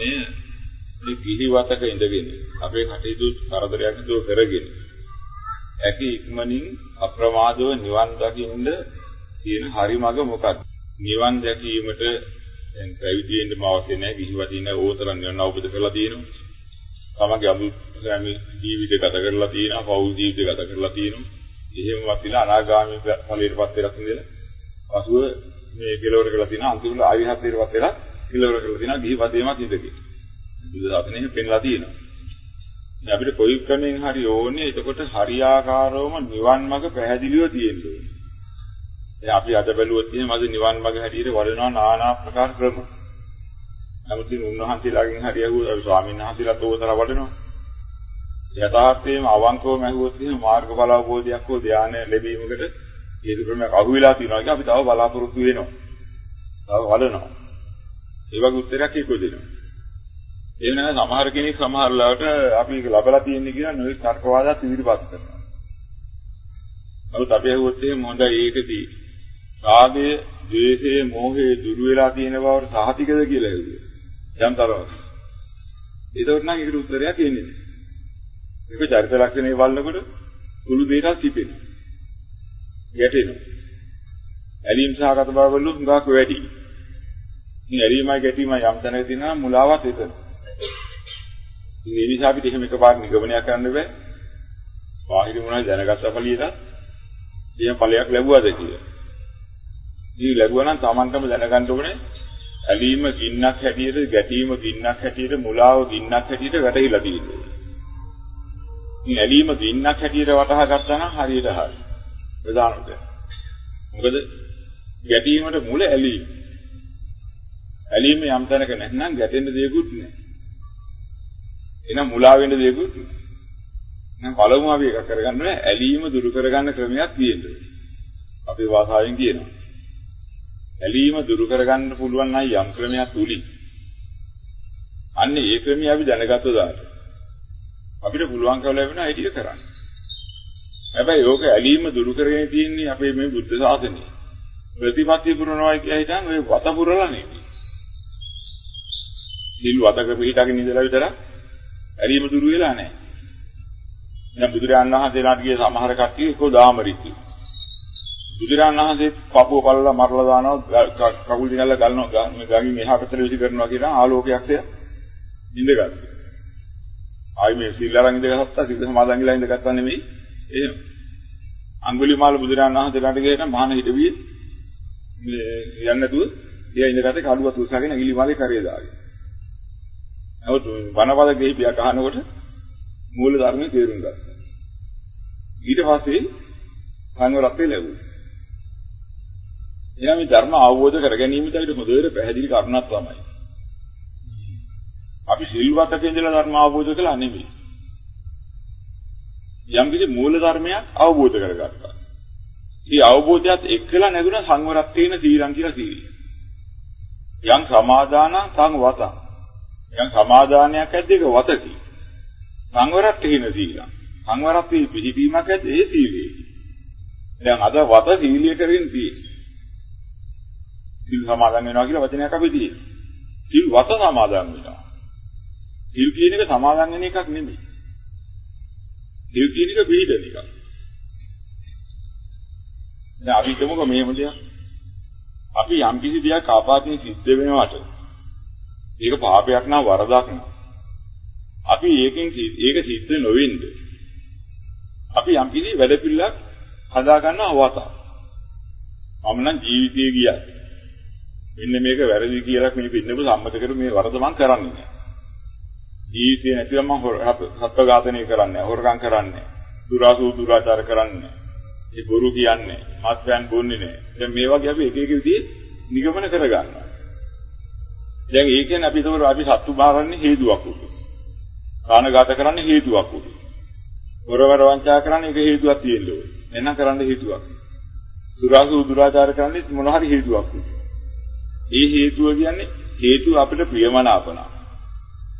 ප්‍රශ්නය මේ කිහිවතක ඉඳගෙන අපේ කටයුතු කරදරයක් නැතුව කරගෙන ඇකි ඉක්මනින් අප්‍රමාදව නිවන් දකින්න තියෙන හරි මඟ මොකක්ද? නිවන් දැකීමට දැන් පැවිදි වෙන්නම අවශ්‍ය නැහැ කිහිවතින ඕතරම් නිවන් අවබෝධ කරලා තියෙනවා. තමගේ අමුසෑමි ජීවිත ගත කරලා තියෙනවා, පෞල් ජීවිත ගත කරලා තියෙනවා. එහෙමවත් ඉලා අනාගාමී ඵලයටපත් වෙලා තියෙන. පසුව මේ කෙලවර කරලා තියෙනවා අන්තිමට ආවිහත්යටපත් වෙලා කෙලවර කරලා තියෙනවා ගිහිපදේමත් ඉඳගෙන. බුදු දාතනෙ පෙන්ලා තියෙනවා. දැන් අපිට කොයි ක්‍රමෙන් හරි ඕනේ එතකොට හරියාකාරවම නිවන් මඟ පැහැදිලිව තියෙන්න ඕනේ. දැන් අපි අද බැලුවොත් එහෙනම් අද නිවන් මඟ හැටියට වඩනවා নানা ආකාර ක්‍රම. නමුත් උන්වහන්සේලාගෙන් හරි අහුවා ස්වාමීන් වහන්සේලාත් ඕතර වඩනවා. යථාර්ථයෙන්ම අවංකවම ඇහුවොත් එහෙනම් මාර්ගඵල අවබෝධයක් හෝ ධානය ලැබීමකට හේතු ක්‍රමයක් අහු වෙලා තියෙනවා කියලා අපි තව බලාපොරොත්තු වෙනවා. තව වඩනවා. ඒ වගේ උත්තරයක් එක්ක දෙනවා. ඒ වෙනම සමහර කෙනෙක් සමහර ලාවට අපි ලබලා තියෙන්නේ කියලා නොයෙක් තර්කවාදات ඉදිරිපත් කරනවා. නමුත් අපි ඇහුවොත් එහෙනම් හොඳයි ඒකදී රාගය, ද්වේෂය, මෝහය දුරු වෙලා තියෙන බවට සහතිකද කියලා ඇහුවේ. යම් තරමක්. ඒකට නම් ඒකට උත්තරයක් එන්නේ නැහැ. ඒක චරිත ලක්ෂණේ වල්නකොට කුළු දෙයකට කිපෙනවා. ගැටෙනවා. ඇලීම් සහගත බව වලු හුඟක් වැඩි. ඉතින් ඇලීමයි ගැටීමයි යම් තැනක තියෙනවා මුලාවත් එතන. ඉතින් ඒ නිසා අපිට එහෙම එකපාර නිගමනයක් කරන්න බෑ. බාහිර මොනවද දැනගත්ත ඵලියට එහෙම ඵලයක් ලැබුවද කියලා. ඉතින් ලැබුවා නම් Tamanටම දැනගන්න ඕනේ ඇලීම ගින්නක් හැටියට ගැටීම ගින්නක් හැටියට මුලාව ගින්නක් හැටියට වැටහිලා තියෙනවා. ඉතින් ඇලීම ගින්නක් හැටියට වටහා ගත්තා නම් හරියට හරි. ප්‍රධානද. මොකද ගැටීමට මුල ඇලීම. ඇලීම යම් තැනක නැත්නම් ගැටෙන්න දෙයක්වත් නැහැ. එහෙනම් මුලා වෙන්න දෙයක්වත් නැහැ. නම් පළමුව අපි එක කරගන්න ඕනේ ඇලීම දුරු කරගන්න ක්‍රමයක් තියෙනවා. අපේ භාෂාවෙන් කියනවා. ඇලීම දුරු කරගන්න පුළුවන් නම් යම් ක්‍රමයක් තුලින්. අන්න ඒ ක්‍රමය අපි දැනගත්තොත් අපිට පුළුවන්කම ලැබෙනවා ඒ ටික කරන්න. හැබැයි ඕක ඇලීම දුරු කරගෙන තියෙන්නේ අපේ මේ බුද්ධ ශාසනය. ප්‍රතිපත්ති පුරනවා කියලා හිතන් ඔය වත පුරලා නෙමෙයි. සිල් වතක පිටගෙන ඉඳලා විතරක් ඇලීම දුරු වෙලා නැහැ. දැන් බුදුරජාණන් වහන්සේලාට ගිය සමහර කට්ටිය ඒකෝ දාමරිතු. බුදුරජාණන් වහන්සේ පපුව පල්ලලා මරලා දානවා කකුල් දිගල්ලා ගලනවා මේ ගඟින් එහා පැත්තට විසි කරනවා කියන ආලෝකයක්ය ඉඳගත්තා. ආයි මේ සිල් අරන් ඉඳගත්තා සිල් සමාදන් වෙලා ඉඳගත්තා නෙමෙයි. එහෙම. අඟුලිමාල බුදුරජාණන් වහන්සේලාට ගියන මහාන හිටවිය මේ යන්නේ නැතුව එයා ඉඳගත්තේ කඩුවත් උස්සගෙන අඟුලිමාලේ කරේ දාගෙන. නමුත් වනපද ගෙහිපියක් අහනකොට මූල ධර්මයේ තේරුම් ගත්තා. ඊට පස්සේ සංවරත්වයේ ලැබුණා. එහෙනම් මේ ධර්ම අවබෝධ කර ගැනීමට අපිට හොඳට පැහැදිලි කරුණක් තමයි. අපි සිල්වතක ඉඳලා ධර්ම අවබෝධ කළා නෙමෙයි. යම් කිසි මූල ධර්මයක් අවබෝධ කරගත්තා. ඒ අවබෝධයත් එක්කලා නැගුණ සංවරත්වේන සීලං කියලා සීලිය. යම් සමාදාන සංවත. යම් සමාදානයක් ඇද්ද ඒක වතකි. සංවරත්වේන සීලං. සංවරත්වේ පිළිපීමක් ඇද්ද ඒ සීලේ. දැන් අද වත සීලිය කරගෙන තියෙන්නේ. සිල් සමාදන් වෙනවා කියලා වචනයක් අපි තියෙනවා. සිල් වත සමාදන් වෙනවා. සිල් කියන එක සමාදන් වෙන එකක් නෙමෙයි. සිල් කියන එක පිළිදෙන එකක්. දැන් අපි හිතමුකෝ මෙහෙම දෙයක්. අපි යම් කිසි දෙයක් ආපාතයෙන් සිද්ධ වෙනවට ඒක පාපයක් නා වරදක් නා. අපි ඒකෙන් ඒක සිද්ධ නොවෙන්න. අපි යම් කිසි වැඩ පිළිලක් හදා ගන්නවා වත. මම නම් ජීවිතේ ගියා. මෙන්න මේක වැරදි කියලා මේ පින්නපු සම්මත කරු මේ වරද මං කරන්නේ නැහැ. ජීවිතේ නැතිවම මං සත්ව ඝාතනය කරන්නේ නැහැ. හොරකම් කරන්නේ නැහැ. දුරාසු දුරාචාර කරන්නේ නැහැ. ඒ බොරු කියන්නේ මත්පැන් බොන්නේ නැහැ. දැන් මේ වගේ අපි එක එක විදිහේ නිගමන කරගන්නවා. දැන් ඒ කියන්නේ අපි ඒතකොට අපි සත්තු බාරන්නේ හේතුවක් උදු. කාණඝාත කරන්නේ හේතුවක් උදු. හොරවර වංචා කරන්නේ ඒක හේතුවක් තියෙන්න ඕනේ. එන්න කරන්න හේතුවක්. දුරාසු දුරාචාර කරන්නේ මොන හරි හේතුවක් උදු. ඒ හේතුව කියන්නේ හේතුව අපිට ප්‍රියමනාපනා.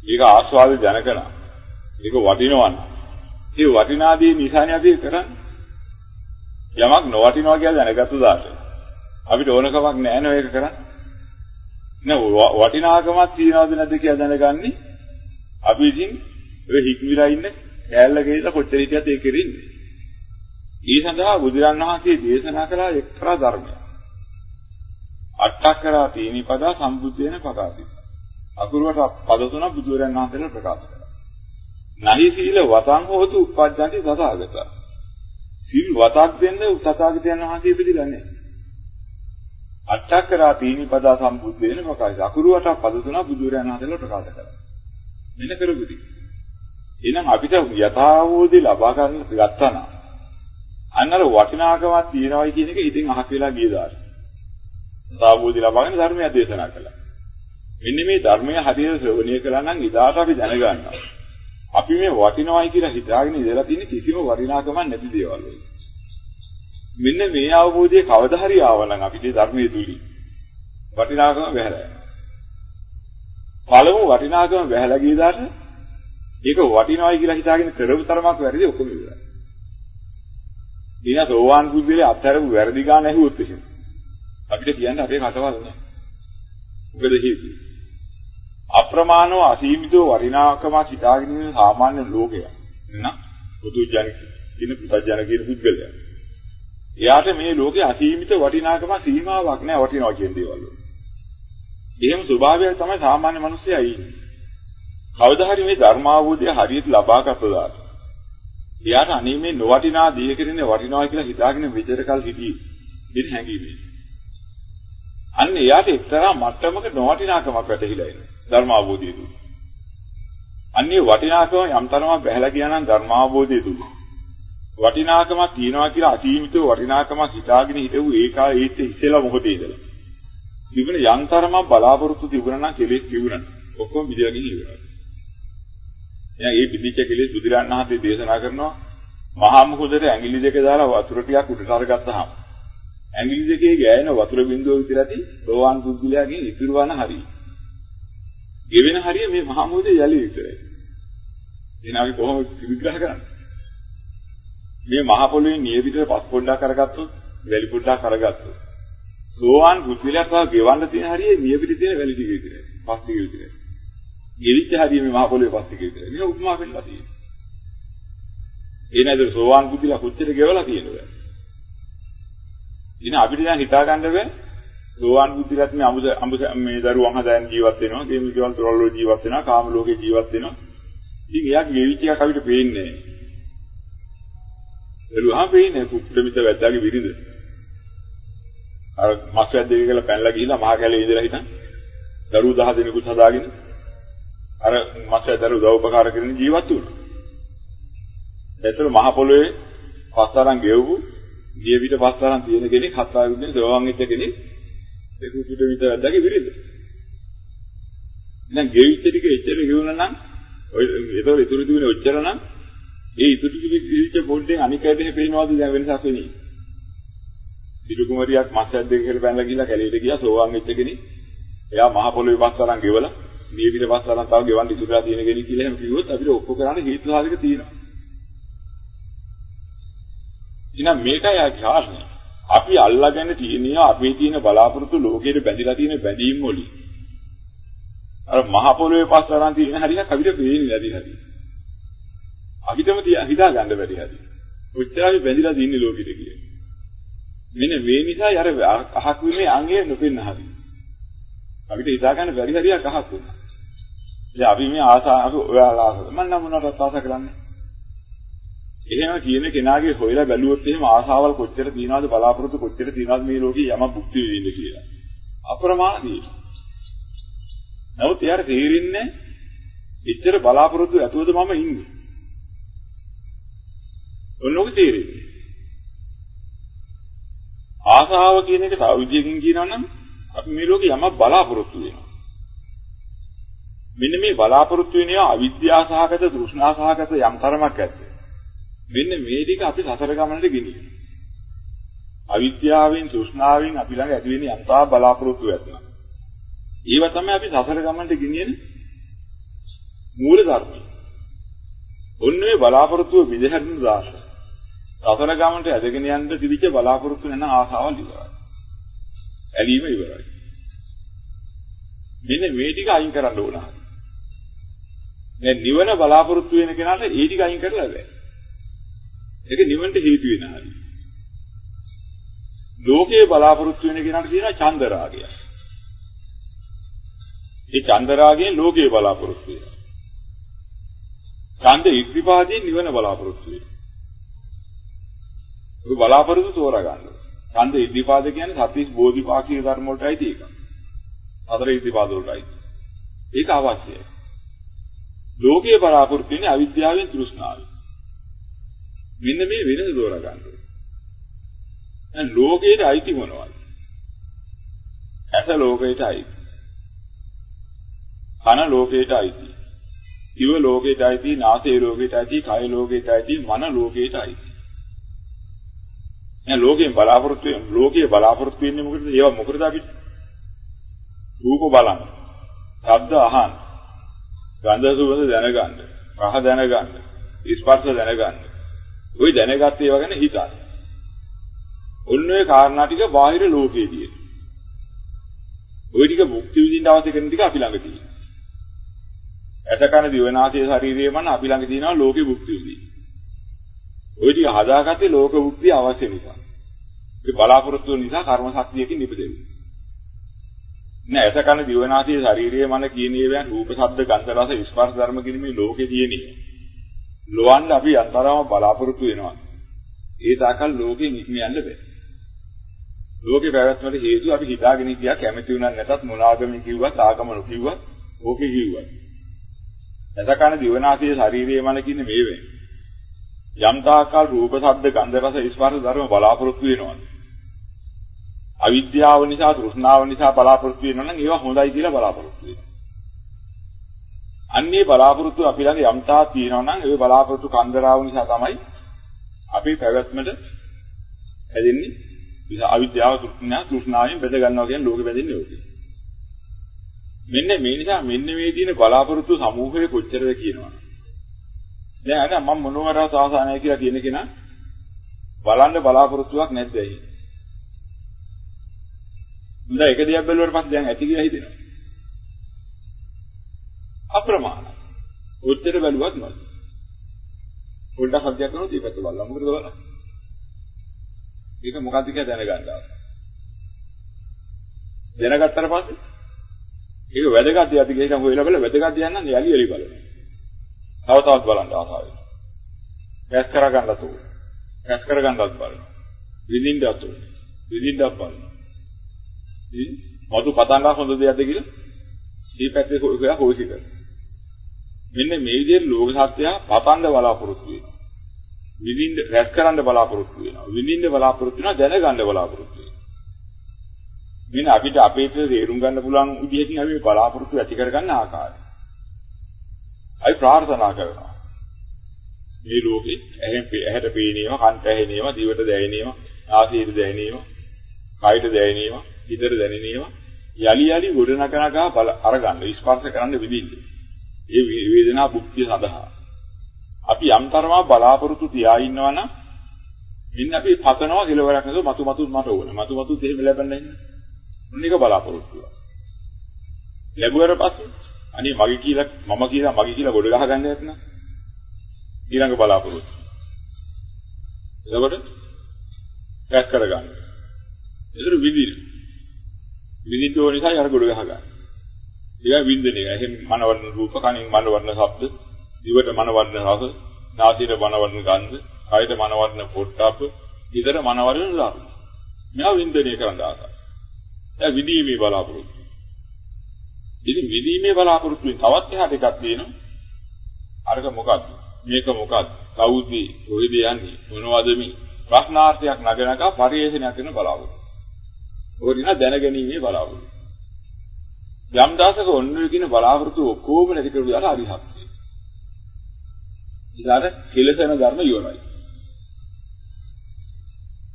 ඒක ආස්වාද ජනකනා. ඒක වටිනවන. ඒ වටිනාදී නිසානේ අපි කරන්නේ. යමක් නොවටිනවා කියලා දැනගත්තු දාට අපිට ඕන කමක් නැහැ නෝ ඒක කරන්න. නෑ වටිනාකමක් තියනවද නැද්ද කියලා දැනගන්නේ අපි ඉතින් ඔය හික්මිලා ඉන්න කෑල්ල ගෙයිලා කොච්චර හිටියත් ඒක කෙරෙන්නේ. ඒ සඳහා බුදුරන් වහන්සේ දේශනා කළ එක්තරා ධර්මයක්. අට්ඨකරා තීනිපදා සම්බුද්ධේන පකාති. අකුරුවට පද තුන බුදුරන් වහන්සේලා ප්‍රකාශ කළා. නහි සීල වතං හෝතු උප්පජ්ජන්ති තථාගත. සීල් වතක් දෙන්න තථාගතයන් වහන්සේ ඉපදිලා නැහැ. අට්ඨකරා තීනිපදා සම්බුද්ධේන පකාති. අකුරුවට පද තුන බුදුරන් වහන්සේලා ප්‍රකාශ කළා. මෙන්න කරගුදි. එහෙනම් අපිට යථාවෝදි ලබා ගන්න ගත්තා නම් අන්නර වටිනාකමක් තියනවායි කියන එක හිතින් අහක් වෙලා ගිය දාට. යථාවෝදි ලබාගෙන ධර්මය දේශනා කළා. මෙන්න මේ ධර්මය හරියට ශ්‍රවණය කළා නම් ඉදාට අපි දැනගන්නවා. අපි මේ වටිනවයි කියලා හිතාගෙන ඉඳලා තියෙන කිසිම වටිනාකමක් නැති දේවල් වල. මෙන්න මේ අවබෝධය කවදා හරි ආවනම් අපිට ධර්මයේ තුලින් වටිනාකම වැහැලා යනවා. පළමු වටිනාකම වැහැලා ගිය දාට ඒක වටිනවයි කියලා හිතාගෙන කරපු තරමක් වැරදි ඔක්කොම ඉවරයි. ඊට සෝවාන් බුද්ධිලේ අත්හැරපු වැරදි ගන්න ඇහුවොත් එහෙම. අපිට කියන්න අපේ කටවල් නෑ. මොකද හේතුව? අප්‍රමාණව අසීමිතව වටිනාකමක් හිතාගෙන ඉන්න සාමාන්‍ය ලෝකයක්. නේද? පුදුජන කියන පුදුජන කියන පුද්ගලයා. එයාට මේ ලෝකේ අසීමිත වටිනාකම සීමාවක් නෑ වටිනවා කියන දේවල් වල. එහෙම ස්වභාවයක් තමයි සාමාන්‍ය මිනිස්සයා ඉන්නේ. කවදා හරි මේ ධර්මාවබෝධය හරියට ලබාගත දාට. එයාට අනේ මේ නොවටිනා දිය කෙරෙන්නේ වටිනවා කියලා හිතාගෙන විතර කල් හිටියේ. දින හැංගීමේ. අන්න එයාට එක්තරා මට්ටමක නොවටිනාකමක් වැටහිලා එනවා. ධර්මාවබෝධය තුල. අන්නේ වටිනාකම යම් තරමක් බැහැලා ගියා නම් ධර්මාවබෝධය තුල. වටිනාකමක් තියනවා කියලා අසීමිතව වටිනාකමක් හිතාගෙන හිටවු ඒ කාලේ ඒත් ඉස්සෙල්ලා මොහොතේ ඉඳලා. තිබුණ යම් තරමක් බලාපොරොත්තු තිබුණා නම් කෙලෙස් තිබුණා. ඔක්කොම විදිලා ගිහින් ඉවරයි. එහෙනම් මේ පිටිච්ච කෙලෙස් බුදුරන් වහන්සේ දේශනා කරනවා මහා මුහුදට ඇඟිලි දෙක දාලා වතුර ටිකක් උඩට අරගත්තාම ඇඟිලි දෙකේ ගෑන වතුර බින්දුව විතරයි රෝවාන් පුද්ගලයාගෙන් ඉතුරු වන හරිය. ගෙවෙන හරිය මේ මහා මුහුදේ යලි විතරයි. එහෙනම් අපි කොහොමද විග්‍රහ කරන්නේ? මේ මහ පොළොවේ නියපිටට පස් පොඩ්ඩක් අරගත්තොත් වැලි පොඩ්ඩක් අරගත්තොත් සෝවාන් පුද්ගලයා තව ගෙවන්න තියෙන හරිය නියපිට තියෙන වැලි ටික විතරයි. පස් ටික විතරයි. ගෙවිච්ච හරිය මේ මහ පොළොවේ පස් ටික විතරයි. මේ උපමා වෙන්නලා තියෙනවා. ඒ නේද සෝවාන් පුද්ගලයා කොච්චර ගෙවලා තියෙනවද? ඉතින් අපිට දැන් හිතා ගන්න බෑ සෝවාන් බුද්ධිලත් මේ අමුද අමුද මේ දරුවන් හදාගෙන ජීවත් වෙනවා, ගේ මිකවල් තොරවල ජීවත් වෙනවා, කාම ලෝකේ ජීවත් වෙනවා. ඉතින් එයාගේ ගෙවිච්ච එකක් අපිට පේන්නේ නැහැ. එළුවා පේන්නේ කුක්කුඩමිත වැද්දාගේ විරිඳ. අර මස් වැද්දේ කියලා පැනලා ගිහිල්ලා මහ කැලේ ඉඳලා හිටන් දරුවෝ 10 දෙනෙකුත් හදාගෙන අර මස් වැද්දාට උදව් උපකාර කරගෙන ජීවත් වුණා. ඒතර මහ පොළොවේ පස්තරන් ගෙවපු ගිය පිට පස්තරන් තියෙන කෙනෙක් හත්වාගෙන් සෝවන් වෙච්ච කෙනෙක් ඒ කුක්කුඩමිත වැද්දාගේ විරිඳ. දැන් ගෙවිච්ච ටික එච්චර ගෙවුණා නම් ඔය ඒතකොට ඉතුරු තිබුණේ ඔච්චර නම් ඒ ඉතුරු ටික කිවිච්ච පොඩ්ඩෙන් අනික ඇදෙහි පේනවාද දැන් වෙනසක් වෙන්නේ. සිටු කුමරියක් මස් ඇද්දක කියලා බැලලා ගිහලා කැලේට ගියා සෝවාන් වෙච්ච කෙනෙක්. එයා මහ පොළොවේ පස් තරම් ගෙවලා මේ පිට පස් තරම් තව ගෙවන්න ඉතුරුලා තියෙන කෙනෙක් කියලා එහෙම කිව්වොත් අපිට ඔක්කො කරන්නේ හේතු සාධක තියෙනවා. එහෙනම් මේකයි ආකාශනේ. අපි අල්ලාගෙන තියෙනවා අපේ තියෙන බලාපොරොත්තු ලෝකෙට බැඳිලා තියෙන බැඳීම් වලින්. අර මහ පොළොවේ පස් තරම් තියෙන හරියක් අපිට පේන්නේ නැති හරිය. අපිටම හිතා ගන්න බැරි හරි. කොච්චර අපි බැඳිලා තින්නේ ලෝකෙට කියලා. මෙන්න මේ නිසා අර අහක් වීමේ අංගය නොපෙන්න හරි. අපිට හිතා ගන්න බැරි හරියක් අහක් වුණා. ඉතින් අපි මේ ආසා අපි ඔයාලා ආසද මම නම් මොනවටත් ආසා කරන්නේ. එහෙම කියන කෙනාගේ හොයලා බැලුවොත් එහෙම ආසාවල් කොච්චර තියනවද බලාපොරොත්තු කොච්චර තියනවද මේ ලෝකේ යම භුක්ති විඳින්න කියලා. අප්‍රමාණ තියෙනවා. නමුත් එයාට තේරෙන්නේ එච්චර බලාපොරොත්තු ඇතුවද මම ඉන්නේ. ඔන්නෝක තේරෙන්නේ. ආසාව කියන එක තව විදියකින් කියනවා නම් අපි මේ ලෝකේ යමක් බලාපොරොත්තු වෙනවා. මෙන්න මේ බලාපොරොත්තු වෙනවා අවිද්‍යාව සහගත තෘෂ්ණා සහගත යම් තරමක් ඇද්ද. මෙන්න මේ ටික අපි සසර ගමනට ගෙනියනවා. අවිද්‍යාවෙන් තෘෂ්ණාවෙන් අපි ළඟ ඇති වෙන යම් තා බලාපොරොත්තු ඇත්නම්. ඒව තමයි අපි සසර ගමනට ගෙනියන මූල ධර්මය. ඔන්නේ බලාපොරොත්තුව විදහැරෙන දාශය. සසර ගමනට ඇදගෙන යන්න තිබිච්ච බලාපොරොත්තු නැන ආසාවල් ඉවරයි. ඇලීම ඉවරයි. මෙන්න මේ ටික අයින් කරන්න ඕන. දැන් නිවන බලාපොරොත්තු වෙන කෙනාට ඒ ටික අයින් කරලා බෑ. ඒක නිවනට හේතු වෙන හරි. ලෝකයේ බලාපොරොත්තු වෙන කෙනාට කියනවා චන්ද රාගය. ඒ චන්ද රාගයෙන් ලෝකයේ බලාපොරොත්තු වෙනවා. ඡන්ද ඉක්විපාදයෙන් නිවන බලාපොරොත්තු වෙනවා. ඔය බලාපොරොත්තු තෝරා ගන්න. ඡන්ද ඉක්විපාද කියන්නේ සත්‍විස් බෝධිපාක්ෂික ධර්ම වලටයි තියෙක. හතර ඉක්විපාද වලටයි. ඒක අවශ්‍යයි. ලෝකයේ බලාපොරොත්තු වෙන්නේ අවිද්‍යාවෙන් තෘෂ්ණාවෙන්. මෙන්න මේ වෙනස තෝරා ගන්න. දැන් ලෝකයට අයිති මොනවද? ඇස ලෝකයට අයිති. කන ලෝකයට අයිති. දිව ලෝකයට අයිති, නාසය ලෝකයට අයිති, කය ලෝකයට අයිති, මන ලෝකයට අයිති. දැන් ලෝකයෙන් බලාපොරොත්තු වෙන ලෝකයේ බලාපොරොත්තු වෙන්නේ මොකටද? ඒවා මොකටද අපිට? රූප බලන්න. ශබ්ද අහන්න. ගන්ධ සුවඳ දැනගන්න. රහ දැනගන්න. ස්පර්ශ දැනගන්න. ওই දැනගත් ඒවා ගැන හිතන්න. ඔන්න ඔය කාරණා ටික බාහිර ලෝකයේදී. ওই ටික මුක්ති විඳින්න අවශ්‍ය කරන ටික අපි ළඟ තියෙනවා. ඇසකන දිවනාසය ශරීරය මන අපි ළඟ තියෙනවා ලෝකේ භුක්ති විඳින්න. ওই ටික හදාගත්තේ ලෝක භුක්තිය අවශ්‍ය නිසා. ඒ බලාපොරොත්තු නිසා කර්ම ශක්තියකින් නිපදෙන්නේ. නෑ ඇසකන දිවනාසය ශරීරය මන කියන ඒවාන් රූප ශබ්ද ගන්ධ රස ස්පර්ශ ධර්ම කියන මේ ලෝකේ තියෙන්නේ. ලොවන්න අපි අන්තරම බලාපොරොත්තු වෙනවා. ඒ තාකල් ලෝකෙන් ඉක්ම යන්න බෑ. ලෝකේ පැවැත්මට හේතු අපි හිතාගෙන ඉතියා කැමති වුණා නැතත් මොනාගමින් කිව්වත් ආගම නොකිව්වත් ඕකේ කිව්වත්. එතකන දිවනාසයේ ශාරීරියේ මන කින්නේ මේ වෙන්නේ. යම් තාකල් රූප ශබ්ද ගන්ධ රස ස්පර්ශ ධර්ම බලාපොරොත්තු වෙනවා. අවිද්‍යාව නිසා තෘෂ්ණාව නිසා බලාපොරොත්තු වෙනවා නම් ඒවා හොඳයි කියලා බලාපොරොත්තු වෙනවා. අන්නේ බලාපොරොත්තු අපි ළඟ යම් තාක් තියෙනවා නම් ඒ බලාපොරොත්තු කන්දරාව නිසා තමයි අපේ පැවැත්මට හැදෙන්නේ. අවිද්‍යාව තෘෂ්ණා තෘෂ්ණාවෙන් බෙද ගන්නවා කියන්නේ ලෝකෙ බෙදෙන්නේ ඕකේ. මෙන්න මේ නිසා මෙන්න මේ තියෙන බලාපොරොත්තු සමූහය කොච්චරද කියනවා. දැන් අර මම මොනවාරා සාසනය කියලා කියන කෙනා බලන්න බලාපොරොත්තුවක් නැද්ද ඇයි? හොඳ එක දෙයක් බැලුවට පස්සේ දැන් ඇති කියලා හිතෙනවා. අප්‍රමාණ. උත්තර බැලුවත් නෑ. පොඩ්ඩක් හදියක් කරනොත් ඊපැත්ත බලන්න මොකද බලන්න. ඒක මොකක්ද කියලා දැනගන්න ආස. දැනගත්තට පස්සේ ඒක වැදගත් දෙයක් කියලා හොයලා බලලා වැදගත් දෙයක් නම් යලි යලි බලනවා. තව තවත් බලන්න ආසාවෙන්. රැස් කරගන්නත් ඕනේ. රැස් කරගන්නත් බලනවා. විඳින්නත් ඕනේ. විඳින්නත් බලනවා. ඉතින් මතු පතංගා හොඳ දෙයක්ද කියලා මේ පැත්තේ හොයා හොයසි කරනවා. මෙන්න මේ විදිහට ලෝක සත්‍යය පතන්න බලාපොරොත්තු වෙනවා. විඳින්න රැස් කරන්න බලාපොරොත්තු වෙනවා. විඳින්න බලාපොරොත්තු වෙනවා දැනගන්න බලාපොරොත්තු වෙනවා. මෙන්න අපිට අපේ තේරුම් ගන්න පුළුවන් විදිහකින් අපි බලාපොරොත්තු ඇති කරගන්න ආකාරය. අපි ප්‍රාර්ථනා කරනවා. මේ ලෝකෙ ඇහෙන් ඇහැට පේනේවා, කන්ට ඇහෙනේවා, දිවට දැනෙනේවා, නාසයට දැනෙනේවා, කයට දැනෙනේවා, හිතට දැනෙනේවා යලි යලි ගොඩනගනගා බල අරගන්න ස්පර්ශ කරන්න විදින්න. ඒ වේදනා භුක්තිය සඳහා. අපි යම් තරමක් බලාපොරොත්තු තියා ඉන්නවා නම් මෙන්න අපි පතනවා කෙලවරක් නේද මතු මතු මට ඕන. මතු මතු දෙහෙම ලැබෙන්නේ නැහැ. මොනික බලාපොරොත්තු ලැබුවට පස්සේ අනේ මගේ කියලා මම කියලා මගේ කියලා ගොඩ ගහ ගන්න නැත්නම් ඊළඟ බලාපොරොත්තු. එතකොට රැස් කරගන්න. ඒතර විදින. විදින්න ඕන නිසා අර ගොඩ ගහ ගන්න. ඒක වින්දනය. එහෙන් මනවර්ණ රූප, කනින් මනවර්ණ ශබ්ද, දිවට මනවර්ණ රස, නාසයට මනවර්ණ ගන්ධ, කයට මනවර්ණ පොට්ටප්ප, ඊතර මනවර්ණ ධර්ම. මේවා වින්දනය කරන්න ආසයි. දැන් විදීමේ බලාපොරොත්තු. ඉතින් විදීමේ බලාපොරොත්තුෙන් තවත් එහාට එකක් තියෙනවා. අරක මොකද්ද? මේක මොකද්ද? කවුද මේ? කොහෙද යන්නේ? මොනවද මේ? ප්‍රශ්නාර්ථයක් නගනකා පරිේශනයක් කරන බලාපොරොත්තු. ඔය දින දැනගැනීමේ බලාපොරොත්තු. යම් දාසක ඔන්න කියන බලාපොරොත්තු ඔක්කොම නැති කරු දාලා අරිහත්. ඊළඟ කෙලසන ධර්ම ඉවරයි.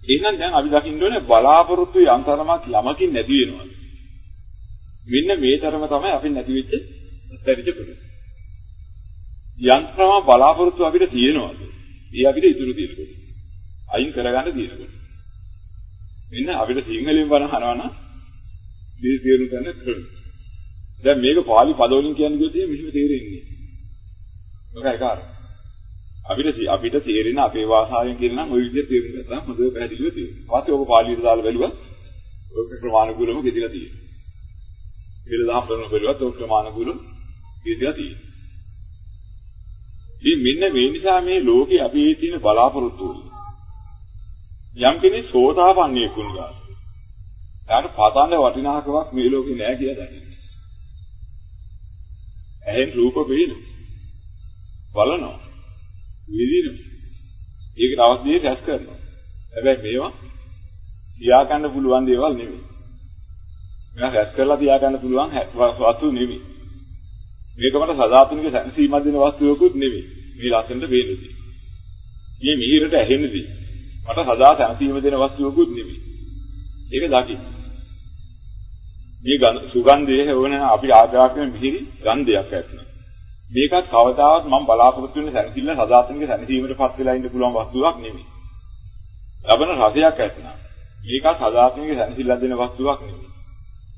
එහෙනම් දැන් අපි දකින්න ඕනේ බලාපොරොත්තු යම්තරමක් යමකින් නැති වෙනවා. මෙන්න මේ තරම තමයි අපි නැති වෙච්ච අත්‍යරිච කොට. යම්තරම බලාපොරොත්තු අපිට තියෙනවාද? ඒ අපිට ඉතුරු තියෙනකොට. අයින් කරගන්න තියෙනකොට. මෙන්න අපිට සිංහලෙන් බණ අහනවා නම් මේ තේරුම් ගන්න ක්‍රම. දැන් මේක පාලි පදවලින් කියන්නේ කිව්වොත් එහෙම මෙහෙම තේරෙන්නේ. මොකයි කාරණා? අපිට අපිට තේරෙන අපේ භාෂාවෙන් කියන නම් ওই විදිහට තේරුම් ගත්තාම හොඳට පැහැදිලිව තේරෙනවා. ඊපස්සේ ඔක පාලියට දාලා බැලුවා ඔක ක්‍රමානුකූලව ගෙදලා තියෙනවා. පෙළ දහම් කරන බැලුවත් ඔක ක්‍රමානුකූලව ගෙදලා තියෙනවා. ඉතින් මෙන්න මේ නිසා මේ ලෝකේ අපි ඒ තියෙන බලාපොරොත්තු වලින් යම් කෙනෙක් සෝතාපන්නයෙක් වුණා. එයාට පතන්න වටිනාකමක් මේ ලෝකේ නෑ කියලා දකින්න. ඇහෙන් රූප පේනවා. බලනවා. විඳිනවා. ඒකට අවශ්‍ය දේ රැස් කරනවා. හැබැයි මේවා තියාගන්න පුළුවන් දේවල් නෙමෙයි. මේවා රැස් කරලා තියාගන්න පුළුවන් වස්තු නෙමෙයි. මේක මට සදාතනික සැනසීමක් දෙන වස්තුවකුත් නෙමෙයි. මේ ලස්සනට පේන්නේ. මේ මිහිරට ඇහෙන්නේදී මට සදා සැනසීම දෙන වස්තුවකුත් නෙමෙයි. ඒක දකින්න. මේ සුගන්ධය හොන අපි ආග්‍රහ කරන මිහිරි ගන්ධයක් ඇත්නම්. මේකත් කවදාවත් මම බලාපොරොත්තු වෙන සැනසෙල්ල සදාතනික සැනසීමටපත් වෙලා ඉන්න පුළුවන් වස්තුවක් නෙමෙයි. ලබන රසයක් ඇත්නම්. මේකත් සදාතනික සැනසෙල්ල දෙන වස්තුවක් නෙමෙයි.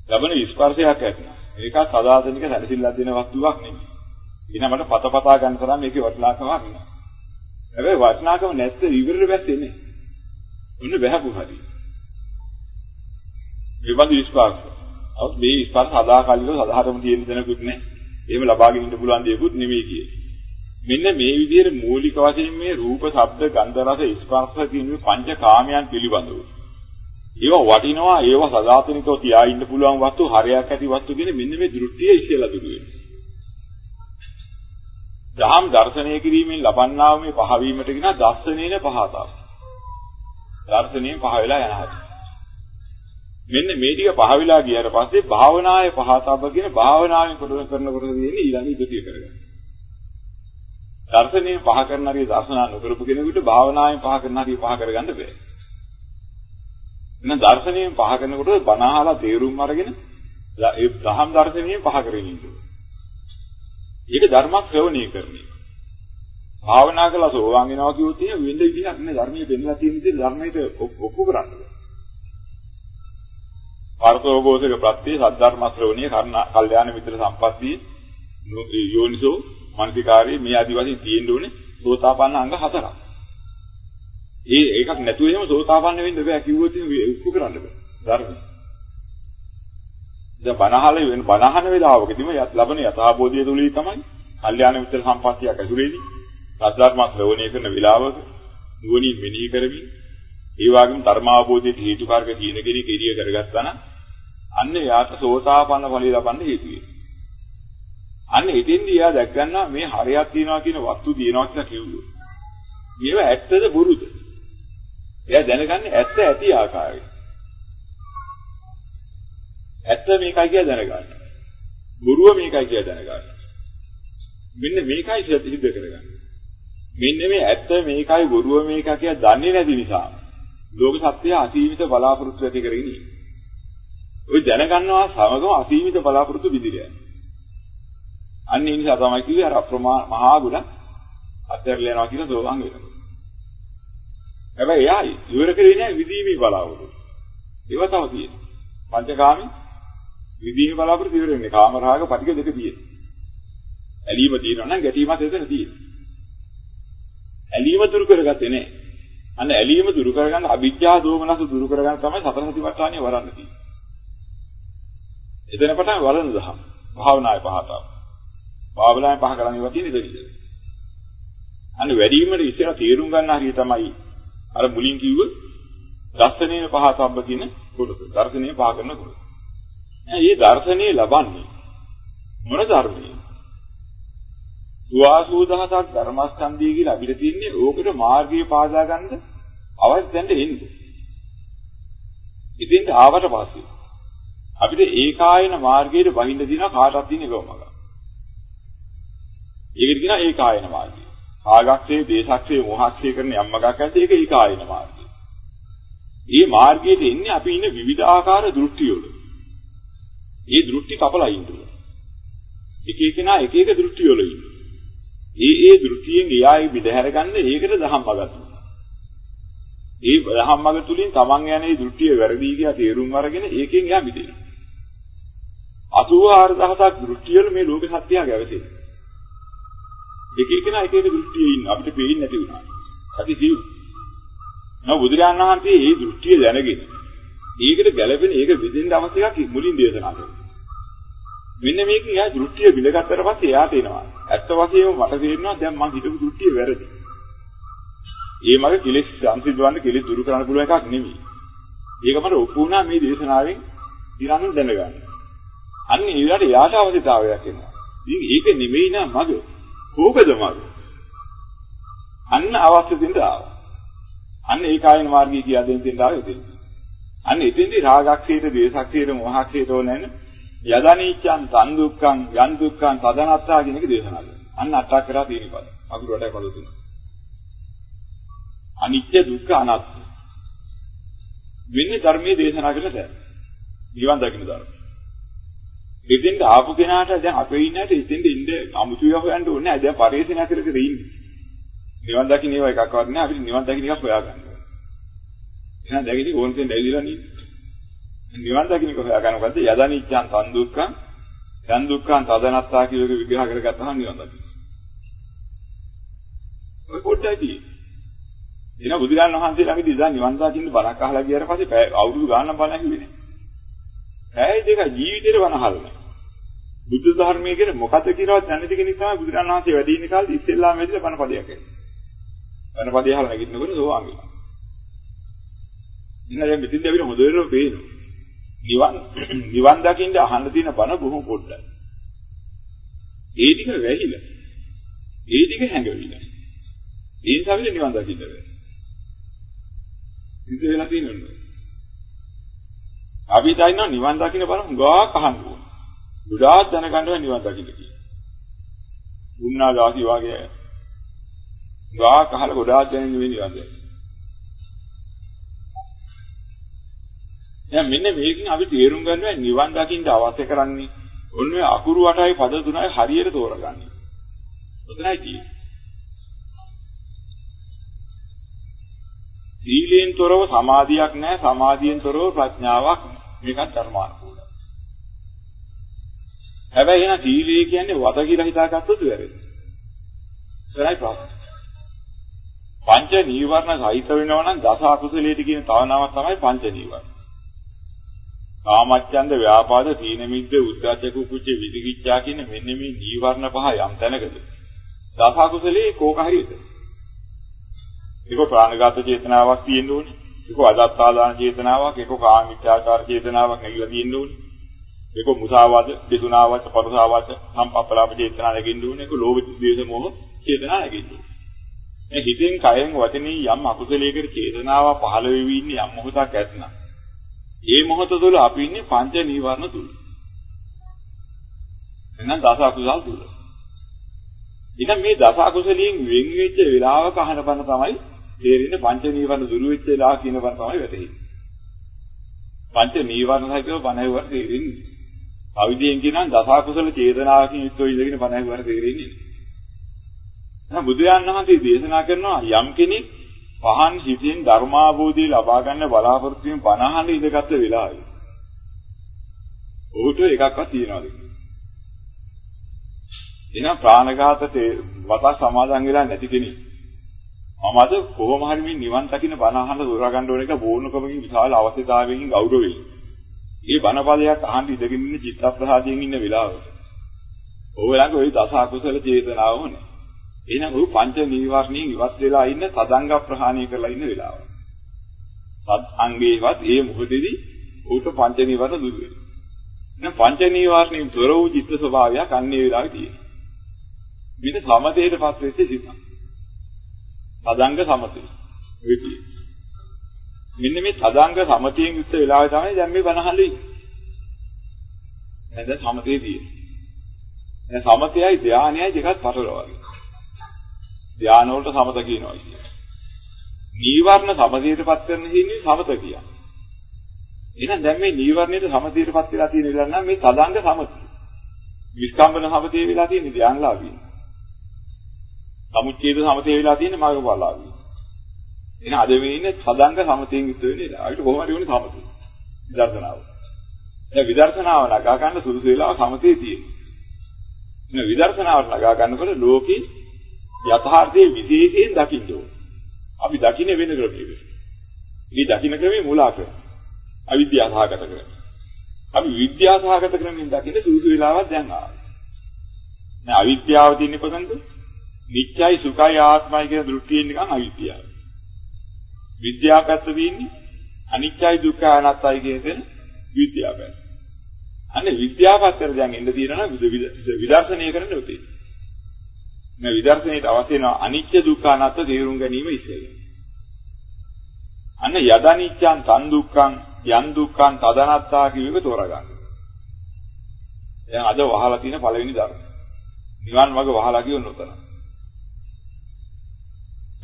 ලබන ස්පර්ශයක් ඇත්නම්. ඒකත් සදාතනික සැනසෙල්ල දෙන වස්තුවක් නෙමෙයි. ඊනමට පතපතා ගන්න තරම් මේකේ වටිනාකමක් නෑ. හැබැයි වටිනාකම නැත්te ඉවරෙ බැස්සේ නේ. ඔන්න බහැපු හරි. මේ වගේ ස්පර්ශ. අවුත් මේ ස්පර්ශ සදාකාලිකව සදාහටම තියෙන දෙනකුත් නෑ. එහෙම ලබාගෙන ඉන්න පුළුවන් දේකුත් නෙමෙයි කියේ. මෙන්න මේ විදිහට මූලික වශයෙන් මේ රූප, ශබ්ද, ගන්ධ, රස, ස්පර්ශ කියන මේ පංච කාමයන් පිළිබඳව. ඒවා වටිනවා, ඒවා සදාතනිකව තියා ඉන්න පුළුවන් වස්තු, හරයක් ඇති වස්තු කියන මෙන්න මේ දෘෂ්ටිය ඉස්සෙල්ලා දුරු වෙනවා. දහම් දර්ශනය කිරීමෙන් ලබන්නා වූ මේ පහවීමට කියන දර්ශනේන පහතාව. දර්ශනයෙන් පහ වෙලා යන හැටි. මෙන්න මේ ටික පහ වෙලා ගියාට පස්සේ භාවනායේ පහතබ්බ කියන භාවනාවෙන් කොට කරනකොට තියෙන්නේ ඊළඟ ඉදිරිය කරගන්න. දර්ශනයෙන් පහ කරන හරිය දර්ශනා නොකරපු කෙනෙකුට භාවනාවෙන් පහ කරන හරිය පහ කරගන්න බෑ. එහෙනම් දර්ශනයෙන් පහ කරනකොට බණ අහලා තේරුම් අරගෙන ඒ දහම් දර්ශනයෙන් පහ කරගෙන ඉන්නවා. ඒක ධර්ම ශ්‍රවණය කරන්නේ. භාවනා කළා සෝවාන් වෙනවා කිව්වොත් එහෙම වෙන්න විදිහක් නෑ ධර්මයේ දෙන්නලා තියෙන විදිහ ධර්මයට ඔප්පු කරන්න බෑ. අර්ථෝගෝසක ප්‍රත්‍ය සද්ධර්ම ශ්‍රවණීය කර්ණ කල්යාණ මිත්‍ර සම්පත්තිය යෝනිසෝ මනසිකාරී මේ ආදි වශයෙන් තියෙන්න ඕනේ සෝතාපන්න අංග හතරක්. ඒ එකක් නැතුව එහෙම සෝතාපන්න වෙන්න බෑ කිව්වොත් උක්කු කරන්න බෑ. ධර්ම. දැන් බණහල වෙන බණහන වේලාවකදීම ලබන යථාබෝධිය තුලී තමයි කල්යාණ මිත්‍ර සම්පත්තියක් ඇතුළේදී සද්ධර්ම ශ්‍රවණය කරන වේලාවක නුවණින් මෙනෙහි කරමින් ඒ වගේම ධර්මාවබෝධයට හේතුකාරක තියෙන කෙනෙක් එළිය කරගත්තා නම් අන්න එයාට සෝතාපන්න ඵලය ලබන්න හේතු වෙනවා. අන්න එතෙන්දී එයා දැක් ගන්නවා මේ හරයක් තියනවා කියන වස්තු තියෙනවා කියලා කිව්වොත්. මේව ඇත්තද බොරුද? එයා දැනගන්නේ ඇත්ත ඇති ආකාරය. ඇත්ත මේකයි කියලා දැනගන්න. බොරුව මේකයි කියලා දැනගන්න. මෙන්න මේකයි සිද්ධ කරගන්න. මෙන්න මේ ඇත්ත මේකයි බොරුව මේකයි කියලා දන්නේ නැති නිසා ලෝක සත්‍යය අසීමිත බලාපොරොත්තු ඇති කරගෙන ඉන්නේ. ඔය දැනගන්නවා සමගම අසීමිත බලාපොරොත්තු විදිහට යනවා. අන්න ඒ නිසා තමයි කිව්වේ අර අප්‍රමා මහා ගුණ අත්හැරලා යනවා කියන සෝවාන් වෙනවා. හැබැයි එයා ඉවර කරේ නෑ විදීමේ බලාපොරොත්තු. ඒව තව තියෙනවා. පංචකාමී විදීමේ බලාපොරොත්තු ඉවර වෙන්නේ කාම රාග පටික දෙක තියෙනවා. ඇලීම තියෙනවා නම් ගැටීමත් එතන තියෙනවා. ඇලීම දුරු කරගත්තේ නෑ. අන්න ඇලීම දුරු කරගන්න අවිජ්ජා දෝමනස දුරු කරගන්න තමයි සතර සතිපට්ඨානිය වරන්න තියෙන්නේ. එතන පටන් වරණ දහම්. භාවනාවේ පහතාව. භාවනාවේ පහ කරන්නේ වටින දෙවිද. අන්න වැඩිවීමට ඉස්සෙල්ලා තේරුම් ගන්න හරිය තමයි අර මුලින් කිව්ව දර්ශනීය පහතබ්බ කියන කොටස. දර්ශනීය පහ කරන කොටස. මේ දර්ශනීය ලබන්නේ මොන ධර්මයේ? සුවාසූ දහසක් ධර්මස්කන්ධය කියලා අපිට තියන්නේ ඕකට මාර්ගය පාදා ගන්න අවශ්‍ය දැන්න එන්නේ. ඉතින් ආවට පස්සේ අපිට ඒකායන මාර්ගයට බහින්න දින කාටවත් තියෙන එකම මඟ. ඒකට කියනවා ඒකායන මාර්ගය. ආගක්ෂේ, දේශක්ෂේ, මොහක්ෂේ කරන යම් මඟක් ඇද්ද ඒක ඒකායන මාර්ගය. මේ මාර්ගයට එන්නේ අපි ඉන්න විවිධාකාර දෘෂ්ටි වල. මේ දෘෂ්ටි කපලා ඉන්නවා. එක එකනා එක එක දෘෂ්ටි වල ඉන්නවා. ඒ ඒ දෘෂ්ටියෙන් එයායි බිඳහැර ගන්න ඒකට දහම් මඟක්. ඒ දහම් මඟ තුලින් තමන් යන්නේ දෘෂ්ටිය වැරදි කියලා තේරුම් අරගෙන ඒකෙන් එයා මිදෙනවා. 84000ක් දෘෂ්ටිවල මේ ලෝක සත්‍යය ගැවසෙන්නේ. එක එකනා එක එක දෘෂ්ටියේ ඉන්න අපිට පේන්නේ නැති වුණා. අති සිව්. නෝ බුදුරජාණන් වහන්සේ මේ දෘෂ්ටිය දැනගෙන ඒකට ගැළපෙන ඒක විදින්න අවශ්‍ය එකක් මුලින් දේශනා කළා. මෙන්න මේකෙන් එයා දෘෂ්ටිය බිඳගත්තට පස්සේ එයාට එනවා. ඇත්ත වශයෙන්ම මට තේරෙනවා දැන් මං හිතපු දෘෂ්ටිය වැරදි. ඒ මගේ කිලිස් සංසිද්ධවන්න කිලිස් දුරු කරන්න පුළුවන් එකක් නෙමෙයි. ඒක මට ඔප්පු වුණා මේ දේශනාවෙන් ඉරන්න දැනගන්න. අන්න ඒ විදිහට යාට අවශ්‍යතාවයක් එනවා. ඉතින් ඒක නෙමෙයි නා මග. කෝකද මග? අන්න අවශ්‍ය දෙන්න ආවා. අන්න ඒකායන මාර්ගය කියලා දෙන්න දෙන්න ආවේ උදේ. අන්න එතෙන්දී රාගක්ෂේත, ද්වේෂක්ෂේත, මොහක්ෂේත ඕනෑන යදනීච්ඡන් තන් දුක්ඛං යන් දුක්ඛං තදනත්තා කියන එක දේශනා කරනවා. අන්න අටක් කරා තියෙන පද. අකුරු වලට පද තුන. අනිත්‍ය දුක්ඛ අනාත්ම. වෙන්නේ ධර්මයේ දේශනා කරන තැන. නිවන් දකින්න ධර්ම. ඉතින් ආපු කෙනාට දැන් අපේ ඉන්නට ඉතින් ඉන්න අමුතුව හොයන්න ඕනේ නැහැ. දැන් පරිශීලන කර කර ඉන්නේ. නිවන් දකින්න ඒවා එකක්වත් නැහැ. අපිට නිවන් දකින්න එකක් හොයාගන්න ඕනේ. එහෙනම් දැන් ඉතින් ඕන තැන ඇවිදලා නේ. නිවන් දකින්න එක හොයාගන්න මොකද්ද? යදනිච්ඡන් තන් දුක්ඛං යන් දුක්ඛං තදනත්තා කියලා එක විග්‍රහ කරගත්තාම නිවන් දකින්න. ඔය පොඩ්ඩයි තියෙන්නේ. එන බුදුරන් වහන්සේ ළඟදී ඉඳන් නිවන් දකින්න බණක් අහලා ගියාට පස්සේ අවුරුදු ගානක් බණ ඇහුවේ නෑ. පැය දෙක ජීවිතේට බණ අහලා නෑ. බුදු ධර්මයේ කියන මොකද කියලාවත් දන්නේ නැති කෙනෙක් තමයි බුදුරන් වහන්සේ වැඩි ඉන්න කාලේ ඉස්සෙල්ලාම වැඩිලා බණ පදයක් කරන්නේ. බණ පදය අහලා නැගිටිනකොට සෝවාන් වෙනවා. ඉන්න දැන් මෙතින්ද අපිට හොඳට පේනවා. නිවන් නිවන් දකින්න අහන්න තියෙන බණ බොහොම පොඩ්ඩයි. ඒ ටික වැහිලා. ඒ ටික හැඟවිලා. ඒ නිසා අපිට නිවන් දකින්න බැහැ. සිද්ධ වෙලා තියෙනවා. අපි දන්නවා නිවන් දකින්න බල හුඟා කහන්න ඕන. ගොඩාක් දැනගන්නවා නිවන් දකින්න කියලා. උන්නා ගාති වාගේ හුඟා කහලා ගොඩාක් දැනගෙන නිවන් දකින්න. දැන් මෙන්න මේකෙන් අපි තේරුම් ගන්නවා නිවන් දකින්න අවශ්‍ය කරන්නේ ඔන්න ඔය අකුරු 8යි පද 3යි හරියට තෝරගන්න. ඔතනයි තියෙන්නේ. සීලයෙන් තොරව සමාධියක් නැහැ සමාධියෙන් තොරව ප්‍රඥාවක් මේකත් ධර්මානුකූලයි. හැබැයි එහෙනම් සීලය කියන්නේ වද කියලා හිතාගත්තොත් වැරදි. ඒකයි ප්‍රශ්නේ. පංච නීවරණ සහිත වෙනවා නම් දස අකුසලයට කියන තව නමක් තමයි පංච නීවරණ. කාමච්ඡන්ද ව්‍යාපාද තීන මිද්ද උද්ධච්ච කුච්ච විදිකිච්ඡා කියන මෙන්න මේ නීවරණ පහ යම් තැනකද දස අකුසලේ කෝක හරියද? ඒක ප්‍රාණඝාත චේතනාවක් තියෙන්න ඕනේ. ඒක අදත්තාදාන චේතනාවක්, ඒක කාමීත්‍යාචාර චේතනාවක් නැගිලා තියෙන්න ඕනේ. ඒක මුසාවාද, පිසුනාවාද, පරසාවාද, සම්පප්පලාප චේතනා නැගින්න ඕනේ. ඒක ලෝභ, ද්වේෂ, මොහ චේතනා නැගින්න ඕනේ. මේ හිතෙන් කයෙන් වචනේ යම් අකුසලයකට චේතනාව පහළ වෙවි ඉන්නේ යම් මොහොතක් ඇතනම්. ඒ මොහොත තුළ අපි ඉන්නේ පංච නීවරණ තුල. එහෙනම් දස අකුසල් තුල. ඉතින් මේ දස අකුසලයෙන් වෙන් වෙච්ච වෙලාවක අහන බණ තමයි තේරෙන්නේ පංච නීවරණ දුරු වෙච්ච වෙලාව කියන බණ තමයි වැටහෙන්නේ. පංච නීවරණ සහිතව බණ ඇහුවට තේරෙන්නේ. අවිදයෙන් කියනම් දස අකුසල චේතනාවකින් යුක්තව ඉඳගෙන බණ ඇහුවට තේරෙන්නේ නෑ. දැන් බුදුරජාණන් වහන්සේ දේශනා කරනවා යම් කෙනෙක් පහන් හිතින් ධර්මාභෝධය ලබා ගන්න බලාපොරොත්තු වෙන 50 ඉඳගත් වෙලාවේ. ඔහුට එකක්වත් තියනවාද? එහෙනම් ප්‍රාණඝාත වත සමාදන් වෙලා නැති කෙනෙක්. මමද කොහොම හරි මේ නිවන් දකින්න බණ අහන්න දොරා ගන්න ඕන එක බෝනුකමකින් විශාල අවශ්‍යතාවයකින් ගෞරවයෙන්. මේ බණ පදයක් අහන්න ඉඳගෙන ඉන්න චිත්ත ප්‍රසාදයෙන් ඉන්න වෙලාවට. ඔය ළඟ ওই දස අකුසල චේතනාව ඕනේ. එහෙනම් ඔහු පංච නීවරණයෙන් ඉවත් වෙලා ඉන්න තදංග ප්‍රහාණය කරලා ඉන්න වෙලාව. සත් අංගේවත් ඒ මොහොතේදී ඌට පංච නීවරණ දුරු වෙනවා. එහෙනම් පංච නීවරණයෙන් තොර වූ චිත්ත ස්වභාවයක් අන්නේ වෙලාවේ තියෙනවා. මේක සමතේටපත් වෙච්ච සිතක්. තදංග සමතේ. වෙතියි. මෙන්න මේ තදංග සමතයෙන් යුක්ත වෙලාවේ තමයි දැන් මේ බණහල්ලේ ඉන්නේ. දැන් සමතේ තියෙන්නේ. දැන් සමතයයි ධානයයි දෙකක් පටලවාගෙන. ධාන වලට සමත කියනවා කියන්නේ. නීවරණ සමතේටපත් කරන හින්නේ සමත කියන්නේ. එහෙනම් දැන් මේ නීවරණයට සමතේටපත් වෙලා තියෙන විලා නම් මේ තදංග සමතය. විස්කම්බන සමතේ වෙලා තියෙන ධානලාභී. සමුච්ඡේද සමතේ වෙලා තියෙන මාර්ගඵලාභී. එහෙනම් අද මේ ඉන්නේ තදංග සමතෙන් යුක්ත වෙන ඉලා. අපිට කොහොම හරි වුණේ සමතේ. දර්ශනාව. දැන් විදර්ශනාව නගා ගන්න සුදුසු වෙලාව සමතේ තියෙනවා. එන විදර්ශනාවට නගා ගන්නකොට ලෝකේ යථාර්ථයේ විශේෂයෙන් දකින්න ඕන. අපි දකින්නේ වෙන ක්‍රමයකට. මේ දකින්න ක්‍රමේ මූලා ක්‍රම. අවිද්‍යාසහගත ක්‍රම. අපි විද්‍යාසහගත ක්‍රමෙන් දකින්නේ සුදුසු වෙලාවක් දැන් ආවා. දැන් අවිද්‍යාව තියෙන්නේ කොතනද? නිත්‍යයි සුඛයි ආත්මයි කියන දෘෂ්ටියෙන් නිකන් අවිද්‍යාව. විද්‍යාව පැත්ත තියෙන්නේ අනිත්‍යයි දුක්ඛයි අනාත්තයි කියන තැන විද්‍යාව පැත්ත. අනේ විද්‍යාව පැත්තට දැන් එන්න තියෙනවා නම් විදර්ශනය කරන්න උතේ. මේ විදර්ශනයේට අවශ්‍ය වෙන අනිත්‍ය දුක්ඛ අනාත්ත තේරුම් ගැනීම ඉස්සෙල්ලා. අන්න යදනිච්ඡං තන් දුක්ඛං යන් දුක්ඛං තදනත්තා කියව එක තෝරගන්න. දැන් අද වහලා තියෙන පළවෙනි ධර්ම. නිවන් මඟ වහලා කියොත් උතන.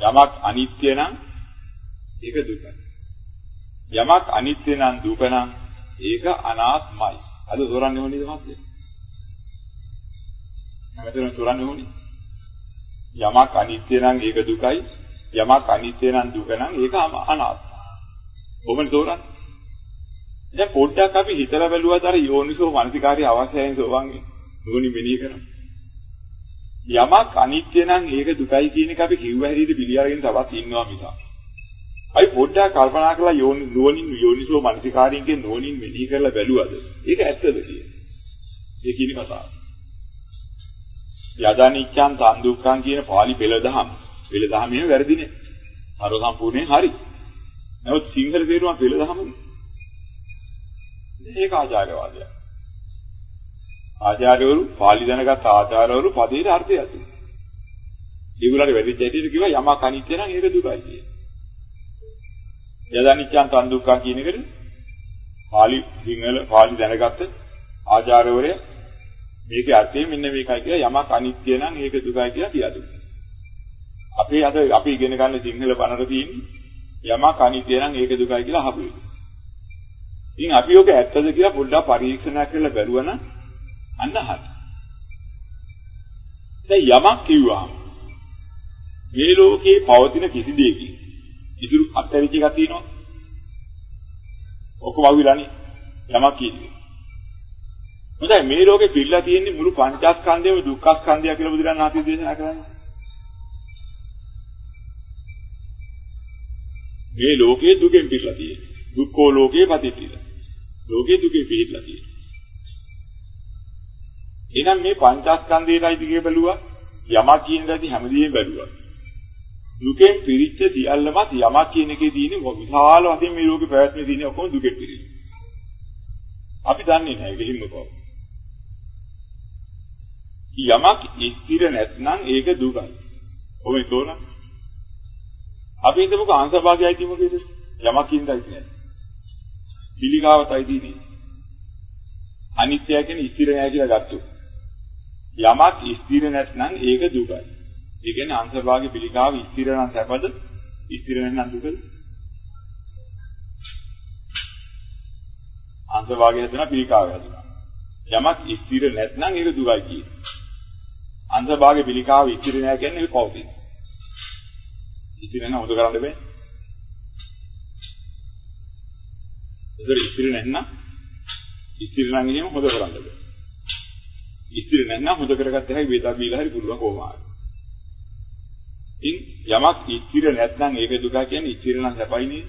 යමක් අනිත්‍ය නම් ඒක දුකයි. යමක් අනිත්‍ය නම් දුක නම් ඒක අනාත්මයි. අද තෝරන්නේ මොනේද මහත්තයා? නැවතන තෝරන්නේ මොනේ? යමක් අනිත්‍ය නම් ඒක දුකයි. යමක් අනිත්‍ය නම් දුක නම් ඒක අනාත්මයි. කොහොමද තෝරන්නේ? දැන් පොඩ්ඩක් අපි හිතලා බැලුවාද අර යෝනිසෝ මනසිකාරී අවශ්‍යයි සෝවන්ගේ නෝනි මෙනෙහි කරමු. යමක් අනිත්‍ය නම් ඒක දුකයි කියන එක අපි කිව්ව හැටියට පිළි අරගෙන තවත් ඉන්නවා මිසක්. අපි පොඩ්ඩක් කල්පනා කරලා යෝනි නුවණින් යෝනිසෝ මනසිකාරීන්ගේ නුවණින් මෙනෙහි කරලා බැලුවද? ඒක ඇත්තද කියන්නේ? ඒ කියන කතාව. යදානිච්ඡන් තන් දුක්ඛන් කියන pāli පෙළ දහම්. පෙළ දහමේ වැරදිනේ. අර සම්පූර්ණයෙන් හරි. නමුත් සිංහල තේරුම පෙළ දහමනේ. ඒක ආචාර්යවාදයක්. ආචාර්යවරු pāli දැනගත් ආචාර්යවරු පදේට අර්ථය ඇති. ඒගොල්ලන්ට වැඩිච්ච හැටියට කිව්වා යමක් අනිත්‍ය නම් ඒක දුකයි කියලා. යදානිච්ඡන් තන් දුක්ඛන් කියන එකට pāli සිංහල pāli දැනගත්ත ආචාර්යවරයා මේකේ අර්ථය මෙන්න මේකයි කියලා යමක් අනිත්‍ය නම් ඒක දුකයි කියලා කියලා දුන්නා. අපි අද අපි ඉගෙන ගන්න සිංහල බණට තියෙන්නේ යමක් අනිත්‍ය නම් ඒක දුකයි කියලා අහපු එක. ඉතින් අපි ඔක ඇත්තද කියලා පොඩ්ඩක් පරීක්ෂණ කරලා බැලුවා නම් අන්න හරි. දැන් යමක් කිව්වහම මේ ලෝකේ පවතින කිසි දෙයකින් ඉදිරි අත්හැරිච්ච එකක් තියෙනවා. ඔක්කොම අවිලානේ යමක් කියන්නේ. හොඳයි මේ ලෝකේ පිළිලා තියෙන්නේ මුළු පංචස්කන්ධයම දුක්ඛස්කන්ධය කියලා බුදුරජාණන් වහන්සේ දේශනා කරන්නේ. මේ ලෝකේ දුකෙන් පිළිලා තියෙන්නේ. දුක්ඛෝ ලෝකේ පතිතිලා. ලෝකේ දුකේ පිළිලා තියෙන්නේ. එහෙනම් මේ පංචස්කන්ධයයි දිගේ බැලුවා යමක් කියන දේ හැමදේම බැලුවා. දුකෙන් පිරිච්ච සියල්ලමත් යමක් කියන එකේ තියෙන විශාල වශයෙන් මේ ලෝකේ පැවැත්මේ තියෙන ඔක්කොම දුකෙන් පිරිච්ච. අපි දන්නේ නැහැ ඒක හිම්ම බව. යමක් ස්ථිර නැත්නම් ඒක දුකයි. ඔබ හිතෝන. අපි හිතමුකෝ අංශභාගයයි කිමුකේද? යමක් ඉඳයි කියන්නේ. පිළිගාවතයි තියෙන්නේ. අනිත්‍ය කියන්නේ ස්ථිර නැහැ කියලා ගත්තොත්. යමක් ස්ථිර නැත්නම් ඒක දුකයි. ඒ කියන්නේ අංශභාගයේ පිළිකාව ස්ථිර නම් සැපද? ස්ථිර නැත්නම් දුකද? අංශභාගය හැදෙනවා පිළිකාව හැදෙනවා. යමක් ස්ථිර නැත්නම් ඒක දුකයි කියන්නේ. අංශභාගයේ පිළිකාව ස්ථිර නැහැ කියන්නේ ඒක පවතින. ස්ථිර නැත්නම් හොද කරන්න බෑ. ඒතර ස්ථිර නැත්නම් ස්ථිර නම් එහෙම හොද කරන්න බෑ. ස්ථිර නැත්නම් හොද කරගත්ත හැකි වේදා බීලා හරි පුළුවන් කොහොම හරි. ඉතින් යමක් ස්ථිර නැත්නම් ඒක දුක කියන්නේ ස්ථිර නම් සැපයි නේද?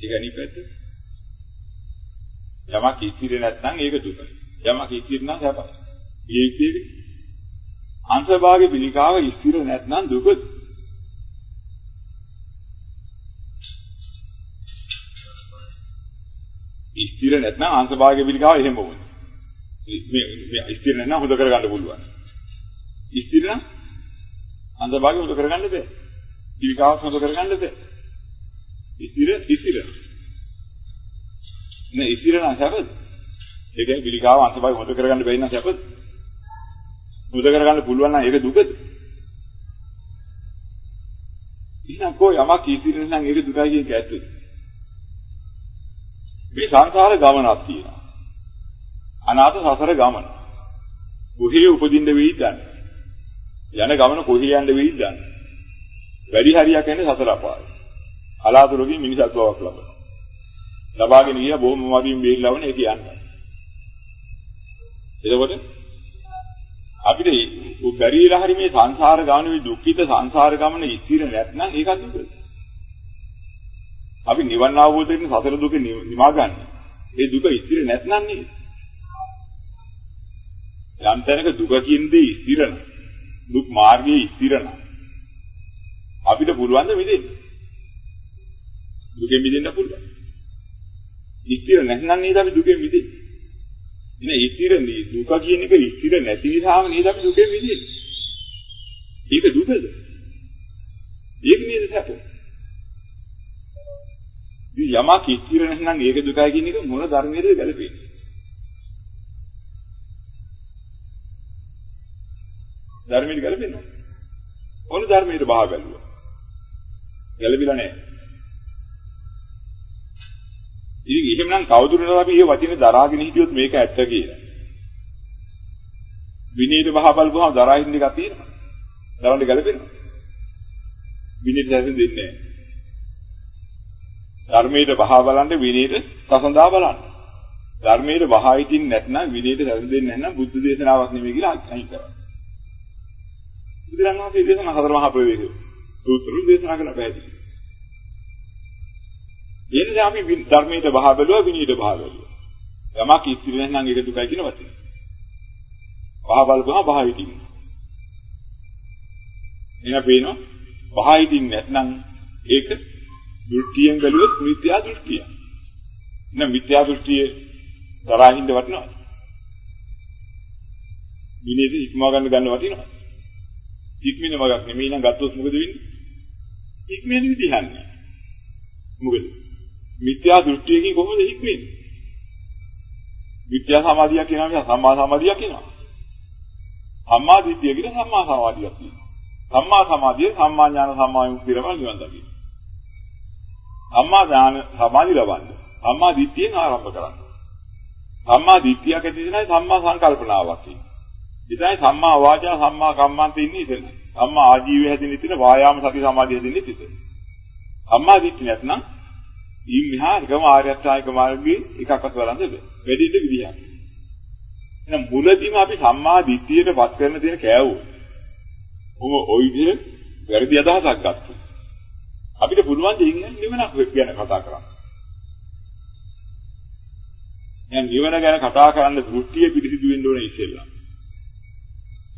ඒක අනිත් පැත්ත. යමක් ස්ථිර නැත්නම් ඒක දුකයි. යමක් ස්ථිර නම් සැපයි. මේකේ අංශභාගයේ පිළිකාව ස්ථිර නැත්නම් දුකද? ස්ථිර නැත්නම් අංශභාගයේ පිළිකාව එහෙම වුණා. මේ මේ ස්ථිර නැත්නම් හොද කරගන්න පුළුවන්. ස්ථිර නම් අන්ධභාගය හොද කරගන්න බෑ. පිළිකාවක් හොද කරගන්න බෑ. ස්ථිර ස්ථිර. නේ ස්ථිර නම් සැපද? ඒ කියන්නේ පිළිකාව අන්ධභාගය හොද කරගන්න බැරි නම් සැපද? හොද කරගන්න පුළුවන් නම් ඒක දුකද? එහෙනම් කෝ යමක් ස්ථිර නම් ඒක දුකයි කියන එක ඇත්තද? මේ සංසාර ගමනක් තියෙනවා. අනාථ සසර ගමන. කොහේ උපදින්න වෙයිද දන්නේ යන ගමන කොහේ යන්න වෙයිද දන්නේ. වැඩි හරියක් යන්නේ සතර අපාය. කලාතුරකින් මිනිසත් බවක් ලබනවා. ලබාගෙන ගියා බොහොම මදින් බේරිලා වුණේ ඒක යන්නේ. එතකොට අපිට බැරිලා හරි මේ සංසාර ගමනේ දුක්ඛිත සංසාර ගමන ඉතිර නැත්නම් ඒකත් දුකද? අපි නිවන් අවබෝධ කරගෙන සතර දුක නිවා ගන්න. ඒ දුක ඉතිර නැත්නම් නේද? යම් තැනක දුක කියන දේ ස්ථිරන. දුක් මාර්ගයේ ස්ථිරන. අපිට පුළුවන් ද මිදෙන්න? දුකෙන් මිදෙන්න පුළුවන්. ස්ථිර නැත්නම් නේද අපි දුකෙන් මිදෙන්නේ? ඉතින් ස්ථිර දුක කියන එක ස්ථිර නැති නිසාම නේද අපි දුකෙන් මිදෙන්නේ? ඒක දුකද? ඒක නේද සැප? ඉතින් යමක් ස්ථිර නැත්නම් ඒක දුකයි කියන එක මොන ධර්මයේද ගැලපෙන්නේ? ධර්මයට ගැලපෙන්නේ නැහැ. මොන ධර්මයට බහා බැලුවා? ගැලපිලා නැහැ. ඉතින් එහෙමනම් කවුරුනද අපි මේ වචනේ දරාගෙන හිටියොත් මේක ඇත්ත කියලා. විනීත බහා බලපුවම දරා හින්න එකක් තියෙනවා. දරන්න ගැලපෙනවා. විනීත දැසින් දෙන්නේ නැහැ. ධර්මයට බහා බලන්න විනීත සසඳා බලන්න. ධර්මයට බහා හිටින් නැත්නම් විනීත සැලසෙන්නේ දෙන්නේ නැත්නම් බුද්ධ දේශනාවක් නෙමෙයි කියලා අයින් කරනවා. බුදුරණන් වහන්සේ දේශනා හතර මහා ප්‍රවේශය. සූත්‍රු දේශනා කරන පැහැදිලි. ඒ නිසා අපි ධර්මයට බහ බැලුවා විනීත බහ බැලුවා. යමක් ඉතිරි නැත්නම් ඒක දුකයි කියන වචනේ. බහ බලපුවම බහ හිටින්නේ. එන පේනවා බහ හිටින්නේ නැත්නම් ඒක දෘෂ්ටියෙන් බැලුවොත් මිත්‍යා දෘෂ්ටිය. එහෙනම් මිත්‍යා දෘෂ්ටියේ දරා හිඳ වටිනවා. විනීත ඉක්මවා ගන්න ගන්න වටිනවා. ඉක්මින මගක් නෙමෙයි නම් ගත්තොත් මොකද වෙන්නේ? ඉක්මෙන විදිහන්නේ. මොකද? මිත්‍යා දෘෂ්ටියකින් කොහොමද හික්මෙන්නේ? මිත්‍යා සමාධියක් කියනවා මිස සම්මා සමාධියක් කියනවා. සම්මා දිට්ඨිය කියන සම්මා සමාධියක් තියෙනවා. සම්මා සමාධිය සම්මා ඥාන සම්මා විමුක්තියම නිවන් දකින්න. සම්මා ඥාන සමාධි ලබන්න. සම්මා දිට්ඨියෙන් ආරම්භ කරන්න. සම්මා දිට්ඨියක් ඇති වෙනයි සම්මා සංකල්පනාවක් කියන්නේ. ඉතින් සම්මා වාචා සම්මා කම්මන්ත ඉන්නේ ඉතින්. සම්මා ආජීවය හැදින් ඉතින් වායාම සති සමාධිය හැදින් ඉතින්. සම්මා දිට්ඨිය නැත්නම් ඊ මිහා එකම ආර්ය අෂ්ටාංගික මාර්ගයේ එකක්වත් වරන්ද වැඩි ඉඳ විදියක්. එහෙනම් මුලදීම අපි සම්මා දිට්ඨියට වත් කරන තියෙන කෑවෝ. ඔබ ওই විදිහ වැරදි අදහසක් ගත්තා. අපිට පුළුවන් දෙයින් නිවනක් ගැන කතා කරන්න. දැන් නිවන ගැන කතා කරන්න දෘෂ්ටිය පිළිසිදු වෙන්න ඕනේ ඉස්සෙල්ලා.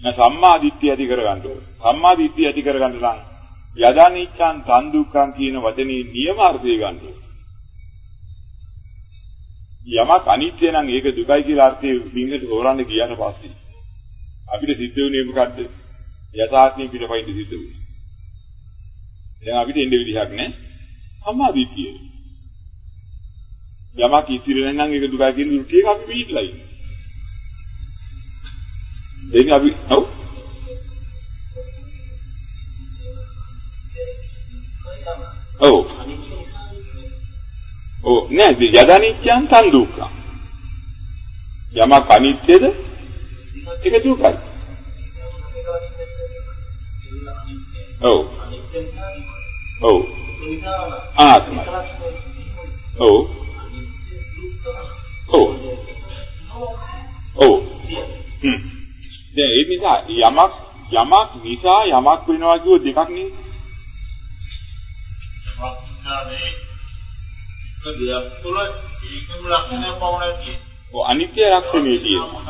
දැන් සම්මා දිට්ඨිය ඇති කරගන්න ඕනේ. සම්මා දිට්ඨිය ඇති කරගන්න නම් යදානිච්ඡන් තන් දුක්ඛං කියන වචනේ නියමාර්ථය ගන්න ඕනේ. යමක් අනිත්‍ය නම් ඒක දුකයි කියලා අර්ථය සිංහලට හොරන්න ගියාට පස්සේ අපිට සිද්ධ වෙන්නේ මොකද්ද? යථාර්ථයෙන් පිටපයින් සිද්ධ වෙන්නේ. දැන් අපිට එන්න විදිහක් නැහැ. සම්මාදිට්ඨිය. යමක් ඉතිරි නැත්නම් ඒක දුකයි කියන දෘෂ්ටියක අපි පිළිట్లా ඉන්නේ. දෙන්නේ අපි ඔව් ඔව් ඔව් නෑ යදනිච්ඡන් තන් දුක්ඛ යමක් අනිත්‍යද ඒක දුකයි ඔව් ඔව් ආත්මයි ඔව් ඔව් ඔව් හ්ම් දැන් ඒ නිසා යමක් යමක් නිසා යමක් වෙනවා කියෝ දෙකක් නේ අනිත්‍ය ලක්ෂණය තියෙනවා.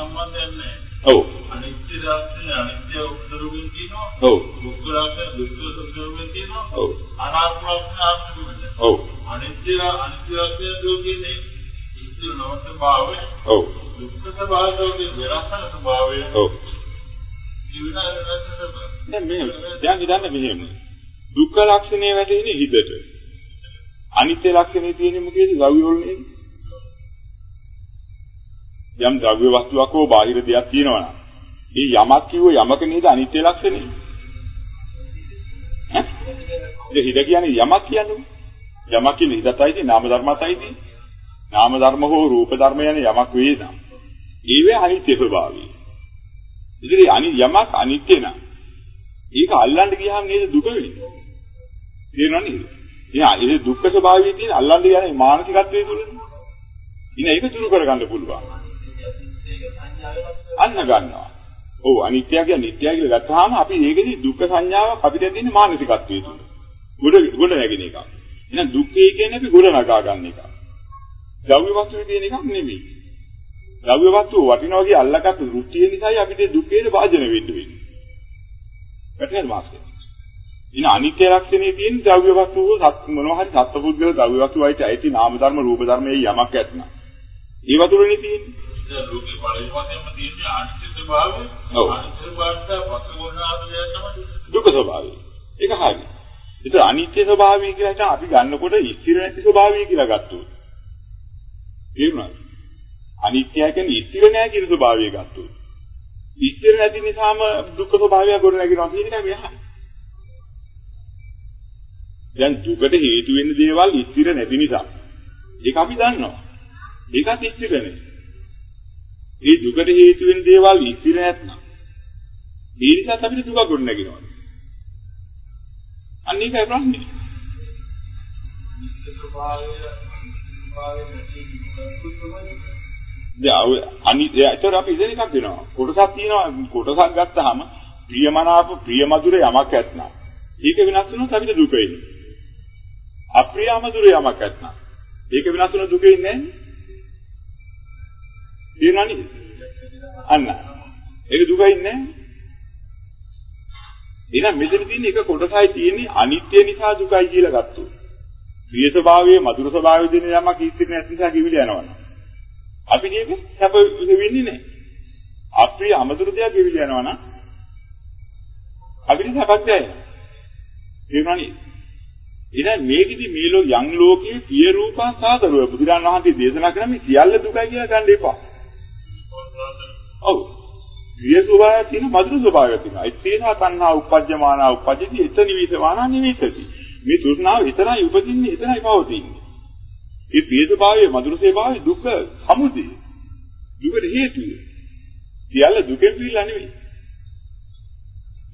ඔව්. අනිත්‍ය ලක්ෂණය අනිත්‍ය උත්තරුකින් තියෙනවා. ඔව්. දුක්ඛ ලක්ෂණය දුක්ඛ උත්තරුකින් තියෙනවා. ඔව්. අනාත්ම ලක්ෂණය. ඔව්. අනිත්‍ය අනිත්‍ය ලක්ෂණය දුකින්නේ ඉතිරි නවත භාවය. ඔව්. දුක්ඛ ස්වභාවයෙන් වෙනස්කම් ස්වභාවය. ඔව්. ජීවිත වෙනස්කම් දැන් මෙහෙම. දැන් හිතන්න මෙහෙම. දුක්ඛ ලක්ෂණය වැටෙන්නේ හිතට. අනිත්‍ය ලක්ෂණේ තියෙන්නේ මොකේද? ද්‍රව්‍ය වල නේද යම් ද්‍රව්‍ය වස්තුවක් හෝ බාහිර දෙයක් තියෙනවා නම්. ඒ යමක් කිව්ව යමක නේද අනිත්‍ය ලක්ෂණේ ඈ? ඒ හිත කියන්නේ යමක් කියන්නේ. යමක් කියන්නේ හිතටයි තියෙන නාම ධර්මතයි තියෙන නාම ධර්ම හෝ රූප ධර්ම යන යමක් වේද ඒවේ අනිත්‍ය ස්වභාවය. ඉතින් අනි යමක් අනිත්‍ය නම් ඒක අල්ලන්න ගියාම නේද දුක වෙන්නේ තේරෙනව නේද එයා ඒ දුක්ඛ ස්වභාවයේ තියෙන අල්ලන්න යන මානසිකත්වයේ තුලනේ ඉතින් ඒක දුරු කරගන්න පුළුවන්. අන්න ගන්නවා. ඔව් අනිත්‍ය කියන්නේ නිට්ටය කියලා ගත්තාම අපි ඒකෙදි දුක්ඛ සංඥාවක් අපිට තියෙන මානසිකත්වයේ තුල. ගොඩ ගොඩ නැගෙන එකක්. එහෙනම් දුක්ඛය කියන්නේ අපි ගොඩ නගා ගන්න එකක්. ද්‍රව්‍ය වස්තුවේ තියෙන එකක් නෙමෙයි. ද්‍රව්‍ය වස්තුව වටිනවා කිය අල්ලගත්තු දෘෂ්ටිය නිසායි අපිට දුක්ඛයට වාජන වෙන්න වෙන්නේ. වැටහෙනවද මාස්ටර්? ඉන අනිත්‍ය ලක්ෂණයේ තියෙන ද්‍රව්‍ය වස්තුව මොනවා හරි සත්පුද්ගල ද්‍රව්‍ය වස්තුවයිට ඇති නාම ධර්ම රූප ධර්මයේ යමක් ඇත්නම්. ඒ වතුරනේ තියෙන්නේ. දැන් ලෝකේ පරිවර්තනයම තියෙන්නේ අනිත්‍ය ස්වභාවය. ඔව්. අනිත්‍ය ස්වභාවයට පස්වෝනාදය තමයි දුක ස්වභාවය. ඒක හරි. ඒතර අනිත්‍ය ස්වභාවය කියලා හිතා අපි ගන්නකොට ස්ථිර නැති ස්වභාවය කියලා ගත්තොත්. තේරුණාද? අනිත්‍ය කියන්නේ ස්ථිර නැහැ කියන ස්වභාවය ගත්තොත්. ස්ථිර නැති නිසාම දුක් ස්වභාවය ගොඩ නැගෙනවා කියන එකයි මෙහා. දැන් දුකට හේතු වෙන්න දේවල් ස්ථිර නැති නිසා. ඒක අපි දන්නවා. ඒකත් ස්ථිර නැහැ. ඒ දුකට හේතු වෙන දේවල් ස්ථිර නැත්නම් ඒ නිසා අපිට දුක ගොඩ නැගෙනවා. අන්න ඒකයි ප්‍රශ්නේ. ස්වභාවය ස්වභාවය නැති දුක තමයි. දැන් අනි ඒතර අපි ඉදෙනකක් වෙනවා. කොටසක් තියෙනවා. කොටසක් ගත්තාම ප්‍රියමනාප ප්‍රියමధుර යමක් ඇත්නම්. ඒක වෙනස් වුණොත් අපිට දුක එන්නේ. අප්‍රියමధుර යමක් ඇත්නම්. ඒක වෙනස් වුණොත් දුක එන්නේ නැහැ. තේරුණානි? අන්න. ඒක දුක එන්නේ නැහැ. එහෙනම් මෙතන තියෙන එක කොටසයි තියෙන්නේ අනිත්‍ය නිසා දුකයි කියලා ගත්තොත්. ප්‍රිය ස්වභාවයේ මధుර ස්වභාවයේ දෙන යමක් ඉතිරි නැති නිසා කිවිල යනවනේ. අපි මේක සැප වෙන්නේ නැහැ. අප්‍රිය අමතුරු දෙයක් කිවිල යනවනම් අපිට සැපක් දැනෙනවා. තේරුණානේ? එහෙනම් මේකෙදි මේ ලෝ යම් ලෝකයේ පිය රූපං සාදරුව බුදුරන් වහන්සේ දේශනා කරන මේ සියල්ල දුකයි කියලා ගන්න එපා. ඔව්. ප්‍රිය ස්වභාවය තියෙන මధుර ස්වභාවය තියෙනවා. ඒ තේසා තණ්හා උපජ්ජමානා උපජ්ජති එත නිවිසවානා නිවිසති. මේ තෘෂ්ණාව විතරයි උපදින්නේ එතරයි පවතින්නේ. ඒ ප්‍රියතභාවයේ මధుරසේභාවයේ දුක සමුදය. දුකට හේතුය. සියල්ල දුකෙන් පිළිලා නෙවෙයි.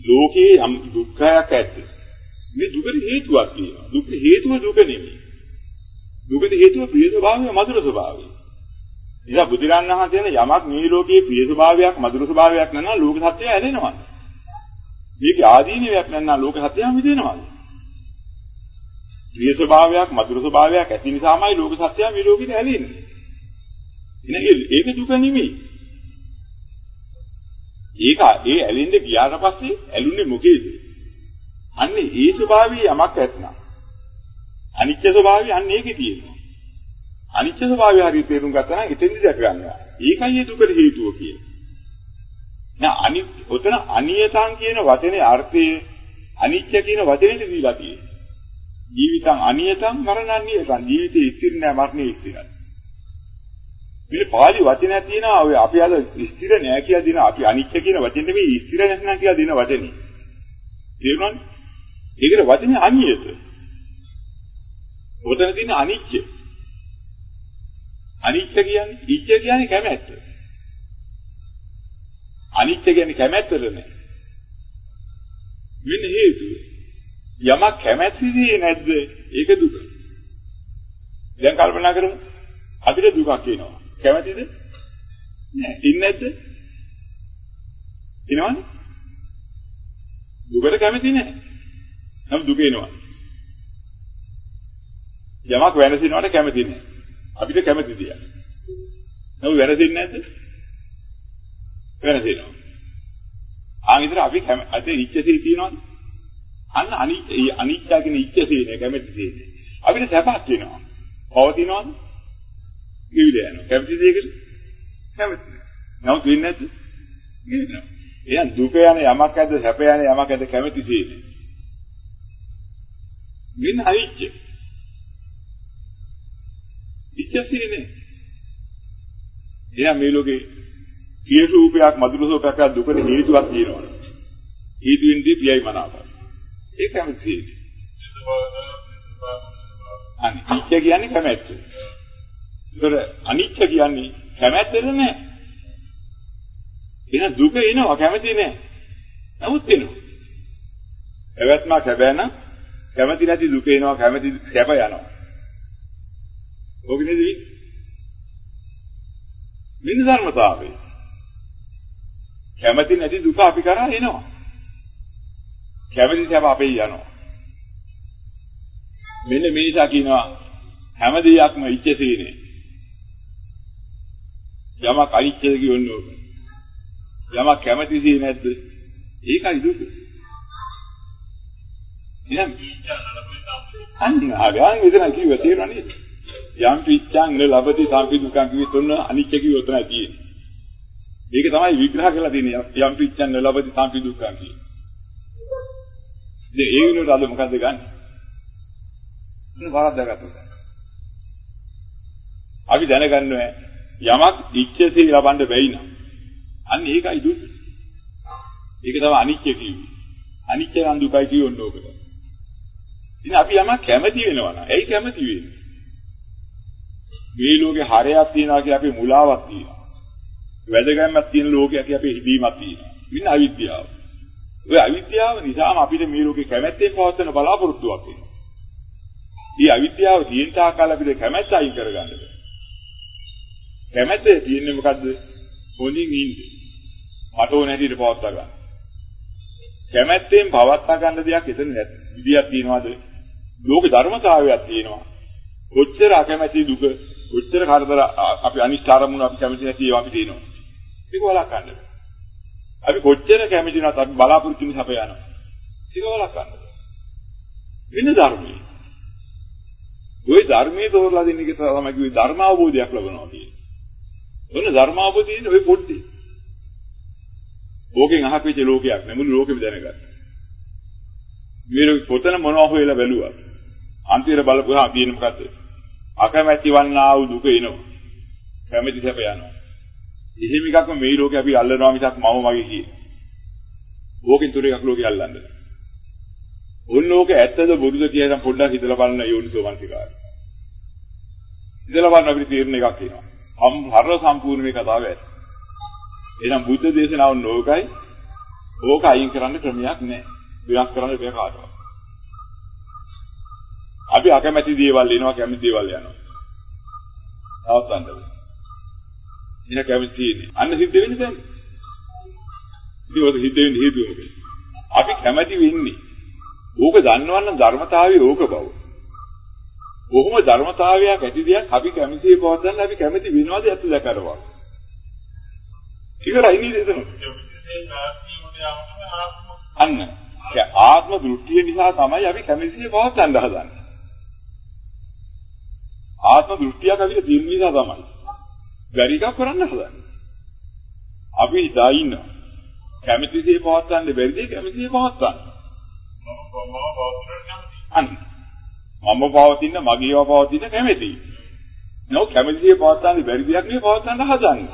ලෝකේ යම් දුක්ඛයක් ඇත. මේ දුකට හේතුවක් තියෙනවා. දුක හේතුව දුක නෙමෙයි. දුකට හේතුව ප්‍රියතභාවය මధుරසභාවය. ඉතින් බුදුරන් වහන්සේ කියන යමක් මේ ලෝකයේ ප්‍රියතභාවයක් මధుරසභාවයක් නැත්නම් ලෝක සත්‍යය ඇලෙනවා. මේක ආදීනියක් නැත්නම් ලෝක සත්‍යයම විදිනවාද? ප්‍රිය ස්වභාවයක් මధుර ස්වභාවයක් ඇති නිසාමයි ලෝක සත්‍යය මේ ලෝකෙට ඇලෙන්නේ. එනේ ඒක දුක නෙමෙයි. ඒක ඒ ඇලෙන්න ගියාට පස්සේ ඇලුනේ මොකේද? අන්නේ ඒ ස්වභාවයේ යමක් ඇත්නම්. අනිත්‍ය ස්වභාවය අන්නේ ඒකේ තියෙනවා. අනිත්‍ය ස්වභාවය හරියට තේරුම් ගත්තා නම් එතෙන්දි දැක ගන්නවා. ඒකයි ඒ දුකට හේතුව කියන්නේ. නෑ අනිත් ඔතන අනියතං කියන වචනේ අර්ථය අනිත්‍ය කියන වචනේට දීලා තියෙන්නේ. ජීවිතං අනියතං මරණානියතං ජීවිතේ ස්ථිර නෑ මරණේ ස්ථිරයි. මේ පාලි වචනයක් තියෙනවා ඔය අපි අද ස්ථිර නෑ කියලා දින අපි අනිත්‍ය කියන වචනේ නෙමෙයි ස්ථිර නැත්නම් කියලා දින වචනේ. තේරුණාද? ඒකට වචනේ අනියත. ඔතන තියෙන අනිත්‍ය. අනිත්‍ය කියන්නේ ඉච්ඡ කියන්නේ කැමැත්ත. අනිත්‍ය කියන්නේ කැමැත්තද නෑ. වෙන හේතුව. යමක් කැමැතිදී නැද්ද? ඒක දුක. දැන් කල්පනා කරමු. අපිට දුකක් එනවා. කැමැතිද? නෑ. ඉන්නේ නැද්ද? එනවනේ. දුකට කැමති නෑ. නම් දුක එනවා. යමක් වෙනසිනවට කැමති නෑ. අපිට කැමති දෙයක්. නමුත් වෙනසින්නේ නැද්ද? වෙනසිනවා. ආන්විතර අපි අද ඉච්ඡසේ තියනවද? අන්න අනිත්‍ය අනිත්‍ය කියන ඉච්ඡසේ නේ කැමති දෙන්නේ. අපිට සැපක් වෙනවා. පවතිනවද? ගිවිල යනවා. කැමති දෙයකට කැමති නෑ. නමුත් වෙන්නේ නැද්ද? ගිවිනවා. එහෙනම් දුක යන යමක් ඇද්ද සැප යන යමක් ඇද්ද කැමති දෙන්නේ. වෙන අනිත්‍ය. ඉච්ඡසේ නේ. එහෙනම් මේ ලෝකේ පිය රූපයක් මధుර රූපයක් දුකට හේතුවක් තියෙනවා. හේතු වෙන්නේ පියයි මනාපයි. ඒක කැමති. අනිත්‍ය කියන්නේ කැමැත්ත. ඒතර අනිත්‍ය කියන්නේ කැමැත්තද නැහැ. එහෙනම් දුක එනවා කැමති නැහැ. නමුත් එනවා. පැවැත්ම කැබෑන කැමති නැති දුක එනවා කැමති සැප යනවා. ඕක නේද? මෙන්න ධර්මතාවය. කැමති නැති දුක අපි කරා එනවා. කැමති සැප අපේ යනවා. මෙන්න මේ නිසා කියනවා හැම දෙයක්ම ඉච්ඡසීනේ. යමක් අනිච්චද කියන්නේ ඕක. යමක් කැමතිදී නැද්ද? ඒකයි දුක. එහෙනම් අන්න ආගාන් එතන කිව්ව තේරෙන්නේ නේද? යම් පිච්ඡං න ලබති සම්පි දුකං කිව්වෙත් ඔන්න අනිච්ච කිව්ව උතන තියෙන්නේ. මේක තමයි විග්‍රහ කරලා තියෙන්නේ යම් පිච්ඡං න ලබති සම්පි දුක්ඛං කියන්නේ. ඉතින් ඒ වෙනුවට අද මොකද්ද ගන්න? මොන වරද්දාගත්තද? අපි දැනගන්නවා යමක් ඉච්ඡසේ ලබන්න බැයි නම් අන්න ඒකයි දුක. ඒක තමයි අනිච්ච කිව්වේ. අනිච්ච නම් දුකයි කියවන්න ඕකට. ඉතින් අපි යමක් කැමති වෙනවා නම් ඇයි කැමති වෙන්නේ? මේ ලෝකේ හරයක් තියනවා කියලා අපේ මුලාවක් තියෙනවා. වැදගැම්මක් තියෙන ලෝකයක් කියලා අපේ හිතීමක් තියෙනවා. ඉන්න අවිද්‍යාව. ඔය අවිද්‍යාව නිසාම අපිට මේ ලෝකේ කැමැත්තෙන් පවත්වන බලාපොරොත්තුවක් එනවා. මේ අවිද්‍යාව තියෙන තාක්කල් අපිට කැමැත්ත අයින් කරගන්න බෑ. කැමැත්ත තියෙන්නේ මොකද්ද? හොඳින් ඉන්නේ. මට ඕන හැටියට පවත්වා ගන්න. කැමැත්තෙන් පවත්වා ගන්න දෙයක් එතන නැති. විදියක් තියනවාද? ලෝක ධර්මතාවයක් තියෙනවා. කොච්චර අකමැති දුක, කොච්චර කරදර අපි අනිෂ්ඨ ආරමුණු අපි කැමති නැති ඒවා අපි තියෙනවා. ඒක වළක්වන්න බෑ. අපි කොච්චර කැමති නැත් අපි බලාපොරොත්තු වෙන සප යනවා. ඒක වළක්වන්න බෑ. වෙන ධර්මයේ. ওই ධර්මයේ තෝරලා දෙන එක තමයි කිව්වේ ධර්ම අවබෝධයක් ලබනවා කියන්නේ. ඔන්න ධර්ම අවබෝධයෙන් ওই පොඩ්ඩේ. ඕකෙන් අහක් වෙච්ච ලෝකයක් නෙමෙයි මුළු ලෝකෙම දැනගත්තා. මේ පොතන මොනවා හොයලා බැලුවා. අන්තිමට බලපුවා තියෙන මොකද්ද? අකමැති වන්නා වූ දුක එනවා. කැමැති සැප යනවා. එහෙම එකක්ම මේ ලෝකේ අපි අල්ලනවා මිසක් මම මගේ කියේ. ඕකෙන් තුර එකක් ලෝකේ අල්ලන්නේ. උන් ලෝකේ ඇත්තද බොරුද කියලා පොඩ්ඩක් හිතලා බලන්න යෝනිසෝ මනසිකාරය. හිතලා බලන්න අපිට තීරණ එකක් එනවා. හම් හර සම්පූර්ණ මේ කතාව ඇත්ත. එහෙනම් බුද්ධ දේශනාව නෝකයි ඕක අයින් කරන්න ක්‍රමයක් නැහැ. වෙනස් කරන්න බෑ කාටවත්. අපි අකමැති දේවල් එනවා කැමති දේවල් යනවා. නවත්තන්න බෑ. ඉන කැමති තියෙන්නේ. අන්න සිද්ධ වෙන්නේ දැන්. ඉතින් ඔය සිද්ධ වෙන්නේ හේතුව මොකද? අපි කැමති වෙන්නේ. ඕක දන්නවනම් ධර්මතාවයේ ඕක බව. කොහොම ධර්මතාවයක් ඇති දෙයක් අපි කැමතිේ පවත්වන්න අපි කැමති වෙනවද ඇත්ත දැකරවා. ඉවරයි නේද එතන? අන්න. ආත්ම දෘෂ්ටිය නිසා තමයි අපි කැමතිේ පවත්වන්න හදන්නේ. ආත්ම දෘෂ්ටියක් අපිට තියෙන නිසා තමයි. බැරි එකක් කරන්න හදන්නේ. අපි හිතා ඉන්නවා. කැමතිසේ පවත්වන්න බැරිද කැමතිසේ පවත්වන්න. අන්න. මම පවතින මගේව පවතින කැමැති. නෝ කැමැතිේ පවත්වන්න බැරි දෙයක් නෙවෙයි පවත්වන්න හදන්නේ.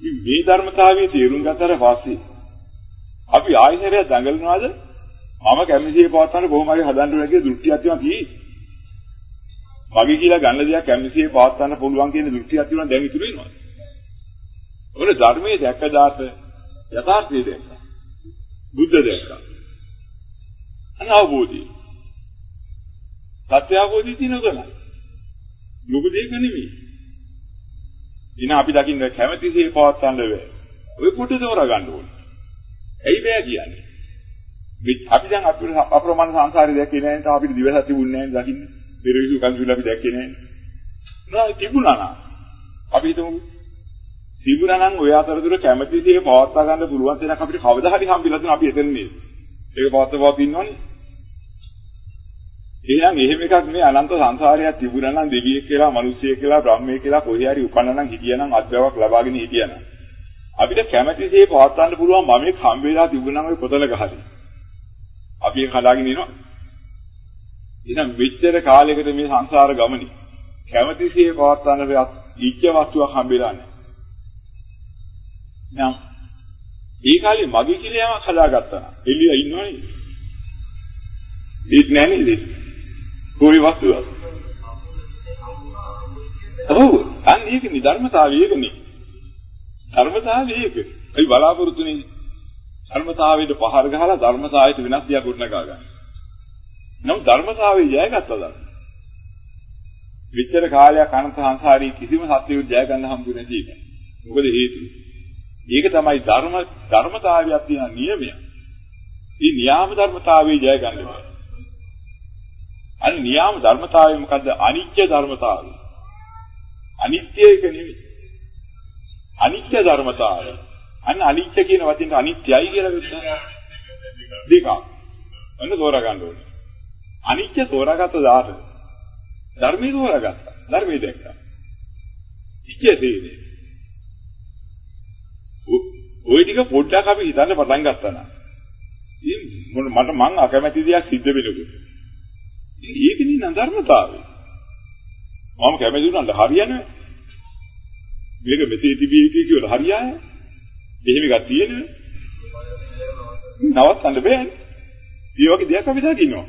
ඉතින් මේ ධර්මතාවයේ තේරුම් ගත්තට පස්සේ අපි ආයෙත් දඟලනවාද? මම කැමැතිේ පවත්වන්න කොහොම හරි හදන්න ඕන කියලා දෘෂ්ටියක් තියෙනවා කී. මගේ කියලා ගන්න දෙයක් කැමැතිේ පවත්වන්න පුළුවන් කියන දෘෂ්ටියක් තියෙනවා දැන් ඉතුරු වෙනවා. ඔන්න ධර්මයේ දැක්ක දාට යථාර්ථය දැක්කා. බුද්ධ දැක්කා. අනවබෝධය සත්‍ය අවබෝධය තියෙන උතනයි. ලොකු දෙයක් නෙමෙයි. ඉතින් අපි දකින්න කැමැතිසේ පවත්වන්න බෑ. ඔය කොට තෝරා ගන්න ඕනේ. ඇයි බෑ කියන්නේ? අපි දැන් අප්‍රමාණ සංසාරේ දැක්කේ නැහැ නේද? අපිට දිවසක් තිබුණේ නැහැ දකින්න. පෙරවිසු කන්සුල අපි දැක්කේ නැහැ. නෑ තිබුණා නා. අපි හිතමු තිබුණා නම් ඔය අතරතුර කැමැතිසේ පවත්වා ගන්න පුළුවන් තැනක් අපිට කවදා හරි හම්බෙලා තියෙන අපි එතන නේද? ඒක පවත්වා ඉන්නවනේ. එහෙනම් එහෙම එකක් මේ අනන්ත සංසාරයක් තිබුණා නම් දෙවියෙක් කියලා, මිනිසියෙක් කියලා, බ්‍රහ්මයෙක් කියලා කොහේ හරි උපන්නා නම් හිටියා නම් අත්බවක් ලබාගෙන හිටියා නම් අපිට කැමැතිසේ පවත්වන්න පුළුවන් මමෙක් හම්බ වෙලා තිබුණා නම් ඔය පොතල ගහදී. අපි ඒක හදාගෙන ඉනවා. එහෙනම් මෙච්චර කාලයකට මේ සංසාර ගමනේ කැමැතිසේ පවත්වන්න ඉච්ඡ වස්තුවක් හම්බෙලා නැහැ. නම් ඒ කාලේ මගේ කියලා යමක් හදාගත්තා නම් එළිය ඉන්නවනේ. ඒත් නෑ නේද? කොයි වස්තුවක්? ඔව් අන්න ඒකනේ ධර්මතාවය ඒකනේ. ධර්මතාවය ඒක. අපි බලාපොරොත්තුනේ ධර්මතාවයට පහර ගහලා ධර්මතාවයට වෙනස් දෙයක් ගොඩනගා ගන්න. නම් ධර්මතාවයේ ජයගත්තා දැන්. විතර කාලයක් අනන්ත සංසාරී කිසිම සත්‍යයක් ජය ගන්න හම්බුනේ නැති එක. මොකද හේතුව? ඒක තමයි ධර්ම ධර්මතාවයක් තියෙන නියමය. මේ නියාම ධර්මතාවයේ ජය ගන්න බෑ. අනිත් නියාම ධර්මතාවය මොකද්ද? අනිත්‍ය ධර්මතාවය. අනිත්‍ය එක නෙවෙයි. අනිත්‍ය ධර්මතාවය. අන්න අනිත්‍ය කියන වචෙන් අනිත්‍යයි කියලා වෙද්දා. දෙකක්. අන්න තෝරා ගන්න ඕනේ. අනිත්‍ය තෝරාගත්ත දාට ධර්මයේ තෝරාගත්තා. ධර්මයේ දැක්කා. ඉච්ඡේ තේනේ. ওই ටික පොඩ්ඩක් අපි හිතන්න පටන් ගත්තා නම්. ඉතින් මට මං අකමැති දෙයක් සිද්ධ වෙනකොට. ඉතින් ඒකනේ නම් ධර්මතාවය. මම කැමති වුණාට හරියන්නේ මේක මෙතේ තිබිය යුතුයි කියලා හරියන්නේ එහෙම එකක් තියෙනවනේ නවත්තන්න බෑනේ. ඒ වගේ දෙයක් අපි දකින්නවා.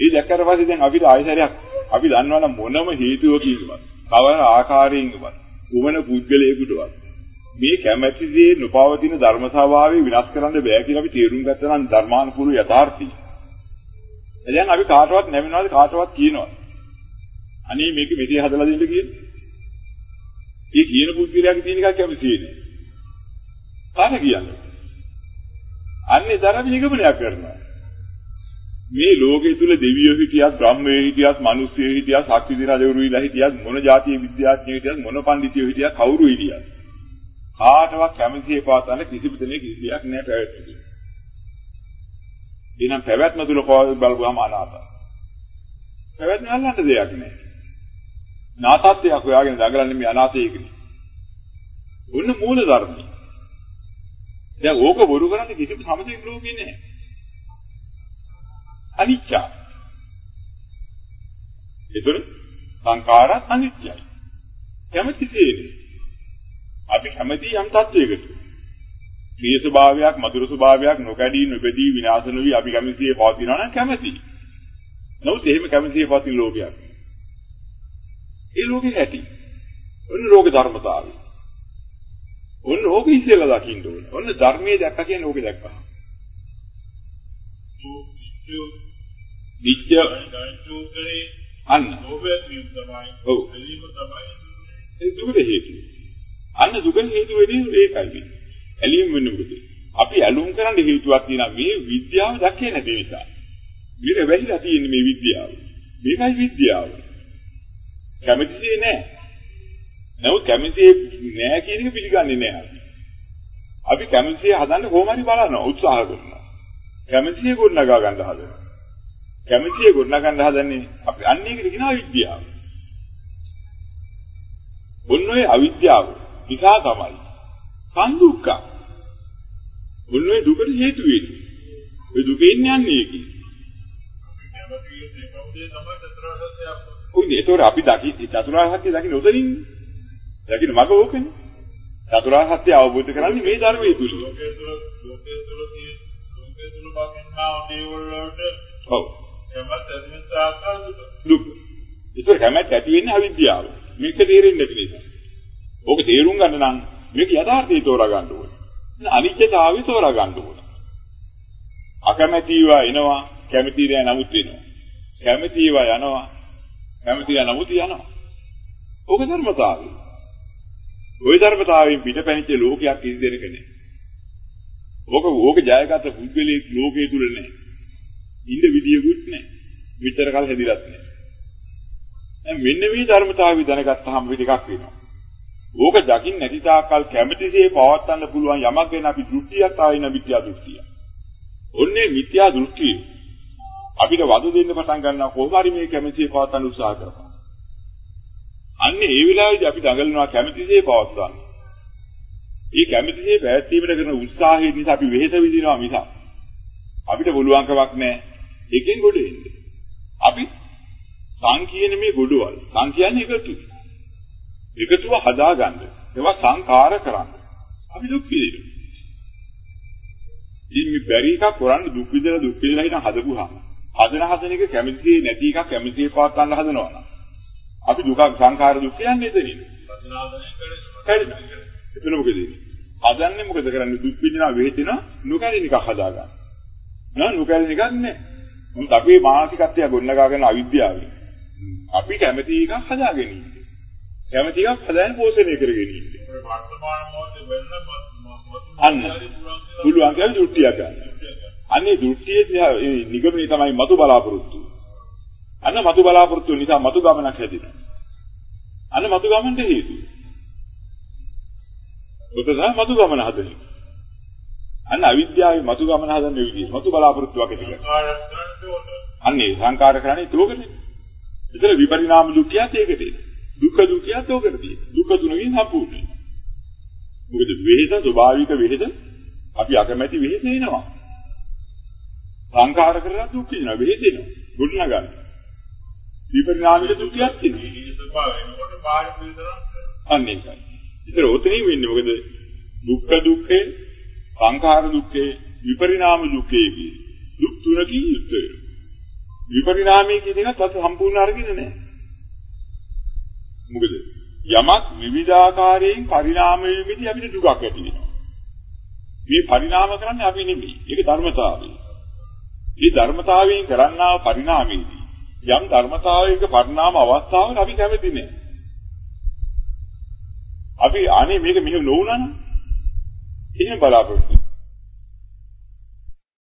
ඒ දැක්කට පස්සේ දැන් අපිට ආයතරයක් අපි දන්නවනම් මොනම හේතුවකින්වත් කවර ආකාරයෙන්වත් උමන පුද්ගලයෙකුටවත් මේ කැමැති දේ නොපවතින ධර්මතාවාවේ විනාශ කරන්න බෑ කියලා අපි තේරුම් ගත්තා නම් ධර්මානුකූල යථාර්ථය. දැන් අපි කාටවත් නැමෙනවද කාටවත් කියනවද? අනේ මේක මෙතේ හදලා දෙන්න කියන්නේ. ඒ කියන පුද්ගලයාගේ තියෙන එකක් කැමති තියෙන්නේ. කාට කියන්නේ? අන්නේ ධර්ම නිගමනයක් කරනවා. මේ ලෝකයේ තුල දෙවියෝ හිටියත් බ්‍රහ්මයෝ හිටියත් මිනිස්සුයෝ හිටියත් සක්විති රජවරු ඉලා හිටියත් මොන જાතිය විද්‍යාඥයෝ හිටියත් මොන පඬිතුයෝ හිටියත් කවුරු හිටියත් කාටවත් කැමැතිේ පවතන්න කිසිම දෙයක් ඉදිරියක් නෑ පැවැත්මක. එහෙනම් පැවැත්ම තුල බලපුවාම අනාතයි. පැවැත්ම අල්ලන්න දෙයක් නෑ. නාතත්වයක් හොයාගෙන දඟලන්නේ මේ අනාතයකනේ. ඔන්න මූල ධර්මයි. දැන් ඕක බොරු කරන්නේ කිසිම සමතෙක් ලෝකේ නෑ. අනිත්‍ය. ඒතර සංකාරත් අනිත්‍යයි. කැමැති දෙන්නේ. අපි කැමැති යම් තත්වයකට. ප්‍රිය ස්වභාවයක්, මధుර ස්වභාවයක් නොකඩී නොබෙදී විනාශ නොවි අපි කැමැතියේ පවතිනවා නම් කැමැති. නමුත් එහෙම කැමැතියේ පවතින ලෝකයක්. ඒ ලෝකේ ඇති. ඔන්න ලෝක ධර්මතාවය. ඔන්න ඕක ඉස්සෙල්ලා දකින්න ඕනේ. ඔන්න ධර්මයේ දැක්ක කියන්නේ ඕක දැක්කා. නිත්‍ය අන්න ලෝභය තමයි. ඔව්. එළිම තමයි. ඒ දුකට හේතුව. අන්න දුකට හේතු වෙන්නේ ඒකයි වෙන්නේ. ඇලීම වෙන්නේ මොකද? අපි ඇලුම් කරන්න හේතුවක් තියෙනවා මේ විද්‍යාව දැක්කේ නැති නිසා. මේක වැහිලා තියෙන්නේ මේ විද්‍යාව. මේකයි විද්‍යාව. කැමතිසේ නැහැ. නමුත් කැමතිසේ නැහැ කියන එක පිළිගන්නේ නැහැ අපි. අපි කැමතිසේ හදන්න කොහොම හරි බලනවා උත්සාහ කරනවා. කැමතිසේ ගොඩනගා ගන්න හදනවා. කැමතිසේ ගොඩනගා ගන්න හදන්නේ අපි අන්න ඒකට කියනවා විද්‍යාව. ඔන්න ඔය අවිද්‍යාව නිසා තමයි සංදුක්ඛ. ඔන්න ඔය දුකට හේතු වෙන්නේ. ඔය දුකෙන් යන්නේ ඒකේ. ඔන්නේ ඒතොර අපි දකි චතුරාර්ය සත්‍ය දකින්න උතනින් දකින්න මග ඕකනේ. චතුරාර්ය සත්‍ය අවබෝධ කරන්නේ මේ ධර්මයේ තුල. ලෝකයේ තුල ලෝකයේ තුල තියෙන ලෝකයේ තුල බකින්නා දේවල් වලට ඔව්. කැමැත්ත ඇතිවෙන තාක්කල් දුක. ඒතොර කැමැත්ත ඇති වෙන්නේ අවිද්‍යාව. මේක තේරෙන්නේ නැති නිසා. ඕක තේරුම් ගන්න නම් මේක යථාර්ථය තෝරා ගන්න ඕනේ. අනිත්‍යතාවය තෝරා ගන්න ඕනේ. අකමැතිව එනවා, කැමැති දේ නමුත් වෙනවා. කැමැතිව යනවා, කැමැති දේ නමුත් යනවා. ඕක ධර්මතාවය. ওই ධර්මතාවයෙන් පිටපැනිච්ච ලෝකයක් කිසි දෙයක නැහැ. ඕක ඕක ජයගත පුද්ගලයෙක් ලෝකයේ තුල නැහැ. ඉන්න විදියකුත් නැහැ. විතර කල් හැදිලත් නැහැ. දැන් මෙන්න මේ ධර්මතාවය දැනගත්තාම පිට එකක් වෙනවා. ඕක දකින්න නැති තාක්කල් කැමැතිසේ පවත්වන්න පුළුවන් යමක් ගැන අපි දෘෂ්ටියක් ආවින මිත්‍යා දෘෂ්ටිය. ඔන්නේ මිත්‍යා දෘෂ්ටිය අපිට වද දෙන්න පටන් ගන්නවා කොහොම හරි මේ කැමැතිසේ පවත්වන්න උත්සාහ කරපන්. අන්නේ ඒ වෙලාවේදී අපි දඟලනවා කැමැතිසේ පවත්වන්න. මේ කැමැතිසේ පැවැත්වීමට කරන උත්සාහය නිසා අපි වෙහෙස විඳිනවා මිස අපිට පුළුවන් කමක් නැහැ. එකෙන් ගොඩ එන්න. අපි සංකීර්ණ මේ ගොඩවල්. සංකීර්ණ එකතු. එකතුව හදාගන්න. ඒවා සංකාර කරන්න. අපි දුක් විඳිනවා. ඉතින් මේ බැරි එකක් කරන්න දුක් විඳලා දුක් විඳලා හිටන් හදපුවාම හදන හදන එක කැමති නැති එකක් කැමති පාත් ගන්න හදනවා නම් අපි දුක සංඛාර දුක් කියන්නේ එතනින්. කැඩෙනවා. එතන මොකද වෙන්නේ? හදන්නේ මොකද කරන්නේ? දුක් විඳිනවා වෙහෙතෙනවා නොකැඩෙන එකක් හදාගන්න. නෑ නොකැඩෙන එකක් නෑ. මොකද අපේ මානසිකත්වය ගොඩනගාගෙන අවිද්‍යාවෙන් අපි කැමති එකක් හදාගෙන ඉන්නේ. කැමති එකක් හදාගෙන පෝෂණය කරගෙන ඉන්නේ. අන්න පුළුවන් කියලා දෘෂ්ටිය ගන්න. අන්නේ දෘෂ්ටියේ නිගමනය තමයි මතු බලාපොරොත්තු. අන්න මතු බලාපොරොත්තු නිසා මතු ගමනක් හැදෙනවා. අන්න මතු ගමනට හේතුව. තමයි මතු ගමන හදන්නේ. අන්න අවිද්‍යාවේ මතු ගමන හදන විදිහ මතු බලාපොරොත්තුවක් ඇති කරගන්න. අන්නේ සංකාර කරන්නේ ඒකනේ. ඒතර විපරිණාම දුක්ඛයත් ඒකට එන. දුක්ඛ දුක්ඛයත් ඕකට තියෙන. දුක්ඛ තුනකින් සම්පූර්ණයි. මොකද වෙහෙස ස්වභාවික වෙහෙස අපි අකමැති වෙහෙස එනවා. සංකාර කරලා දුක් වෙනවා වෙහෙස එනවා. ගොඩනගා ගන්න. විපරිණාමික දුක්ඛයක් තියෙනවා. මේ ස්වභාවය එනකොට බාහිර විතරක් අන්න ඒකයි. ඒතර ඔතනින් වෙන්නේ මොකද? දුක්ඛ දුක්ඛේ, සංඛාර දුක්ඛේ, විපරිණාම දුක්ඛේ කිය. දුක් තුනකින් යුක්ත වෙනවා. විපරිණාමයේ කියන එකත් අත සම්පූර්ණ අරගෙන නැහැ. මොකද? යමක් විවිධාකාරයෙන් පරිණාම වෙමිදී අපිට දුකක් ඇති වෙනවා. මේ පරිණාම කරන්නේ අපි නෙමෙයි. ඒක ධර්මතාවය. මේ ධර්මතාවයෙන් කරන්නා පරිණාමයේදී යම් ධර්මතාවයක පරිණාම අවස්ථාවක අපි කැමති නැහැ. අපි අනේ මේක මෙහෙම නොවුනනම් එහෙම බලාපොරොත්තු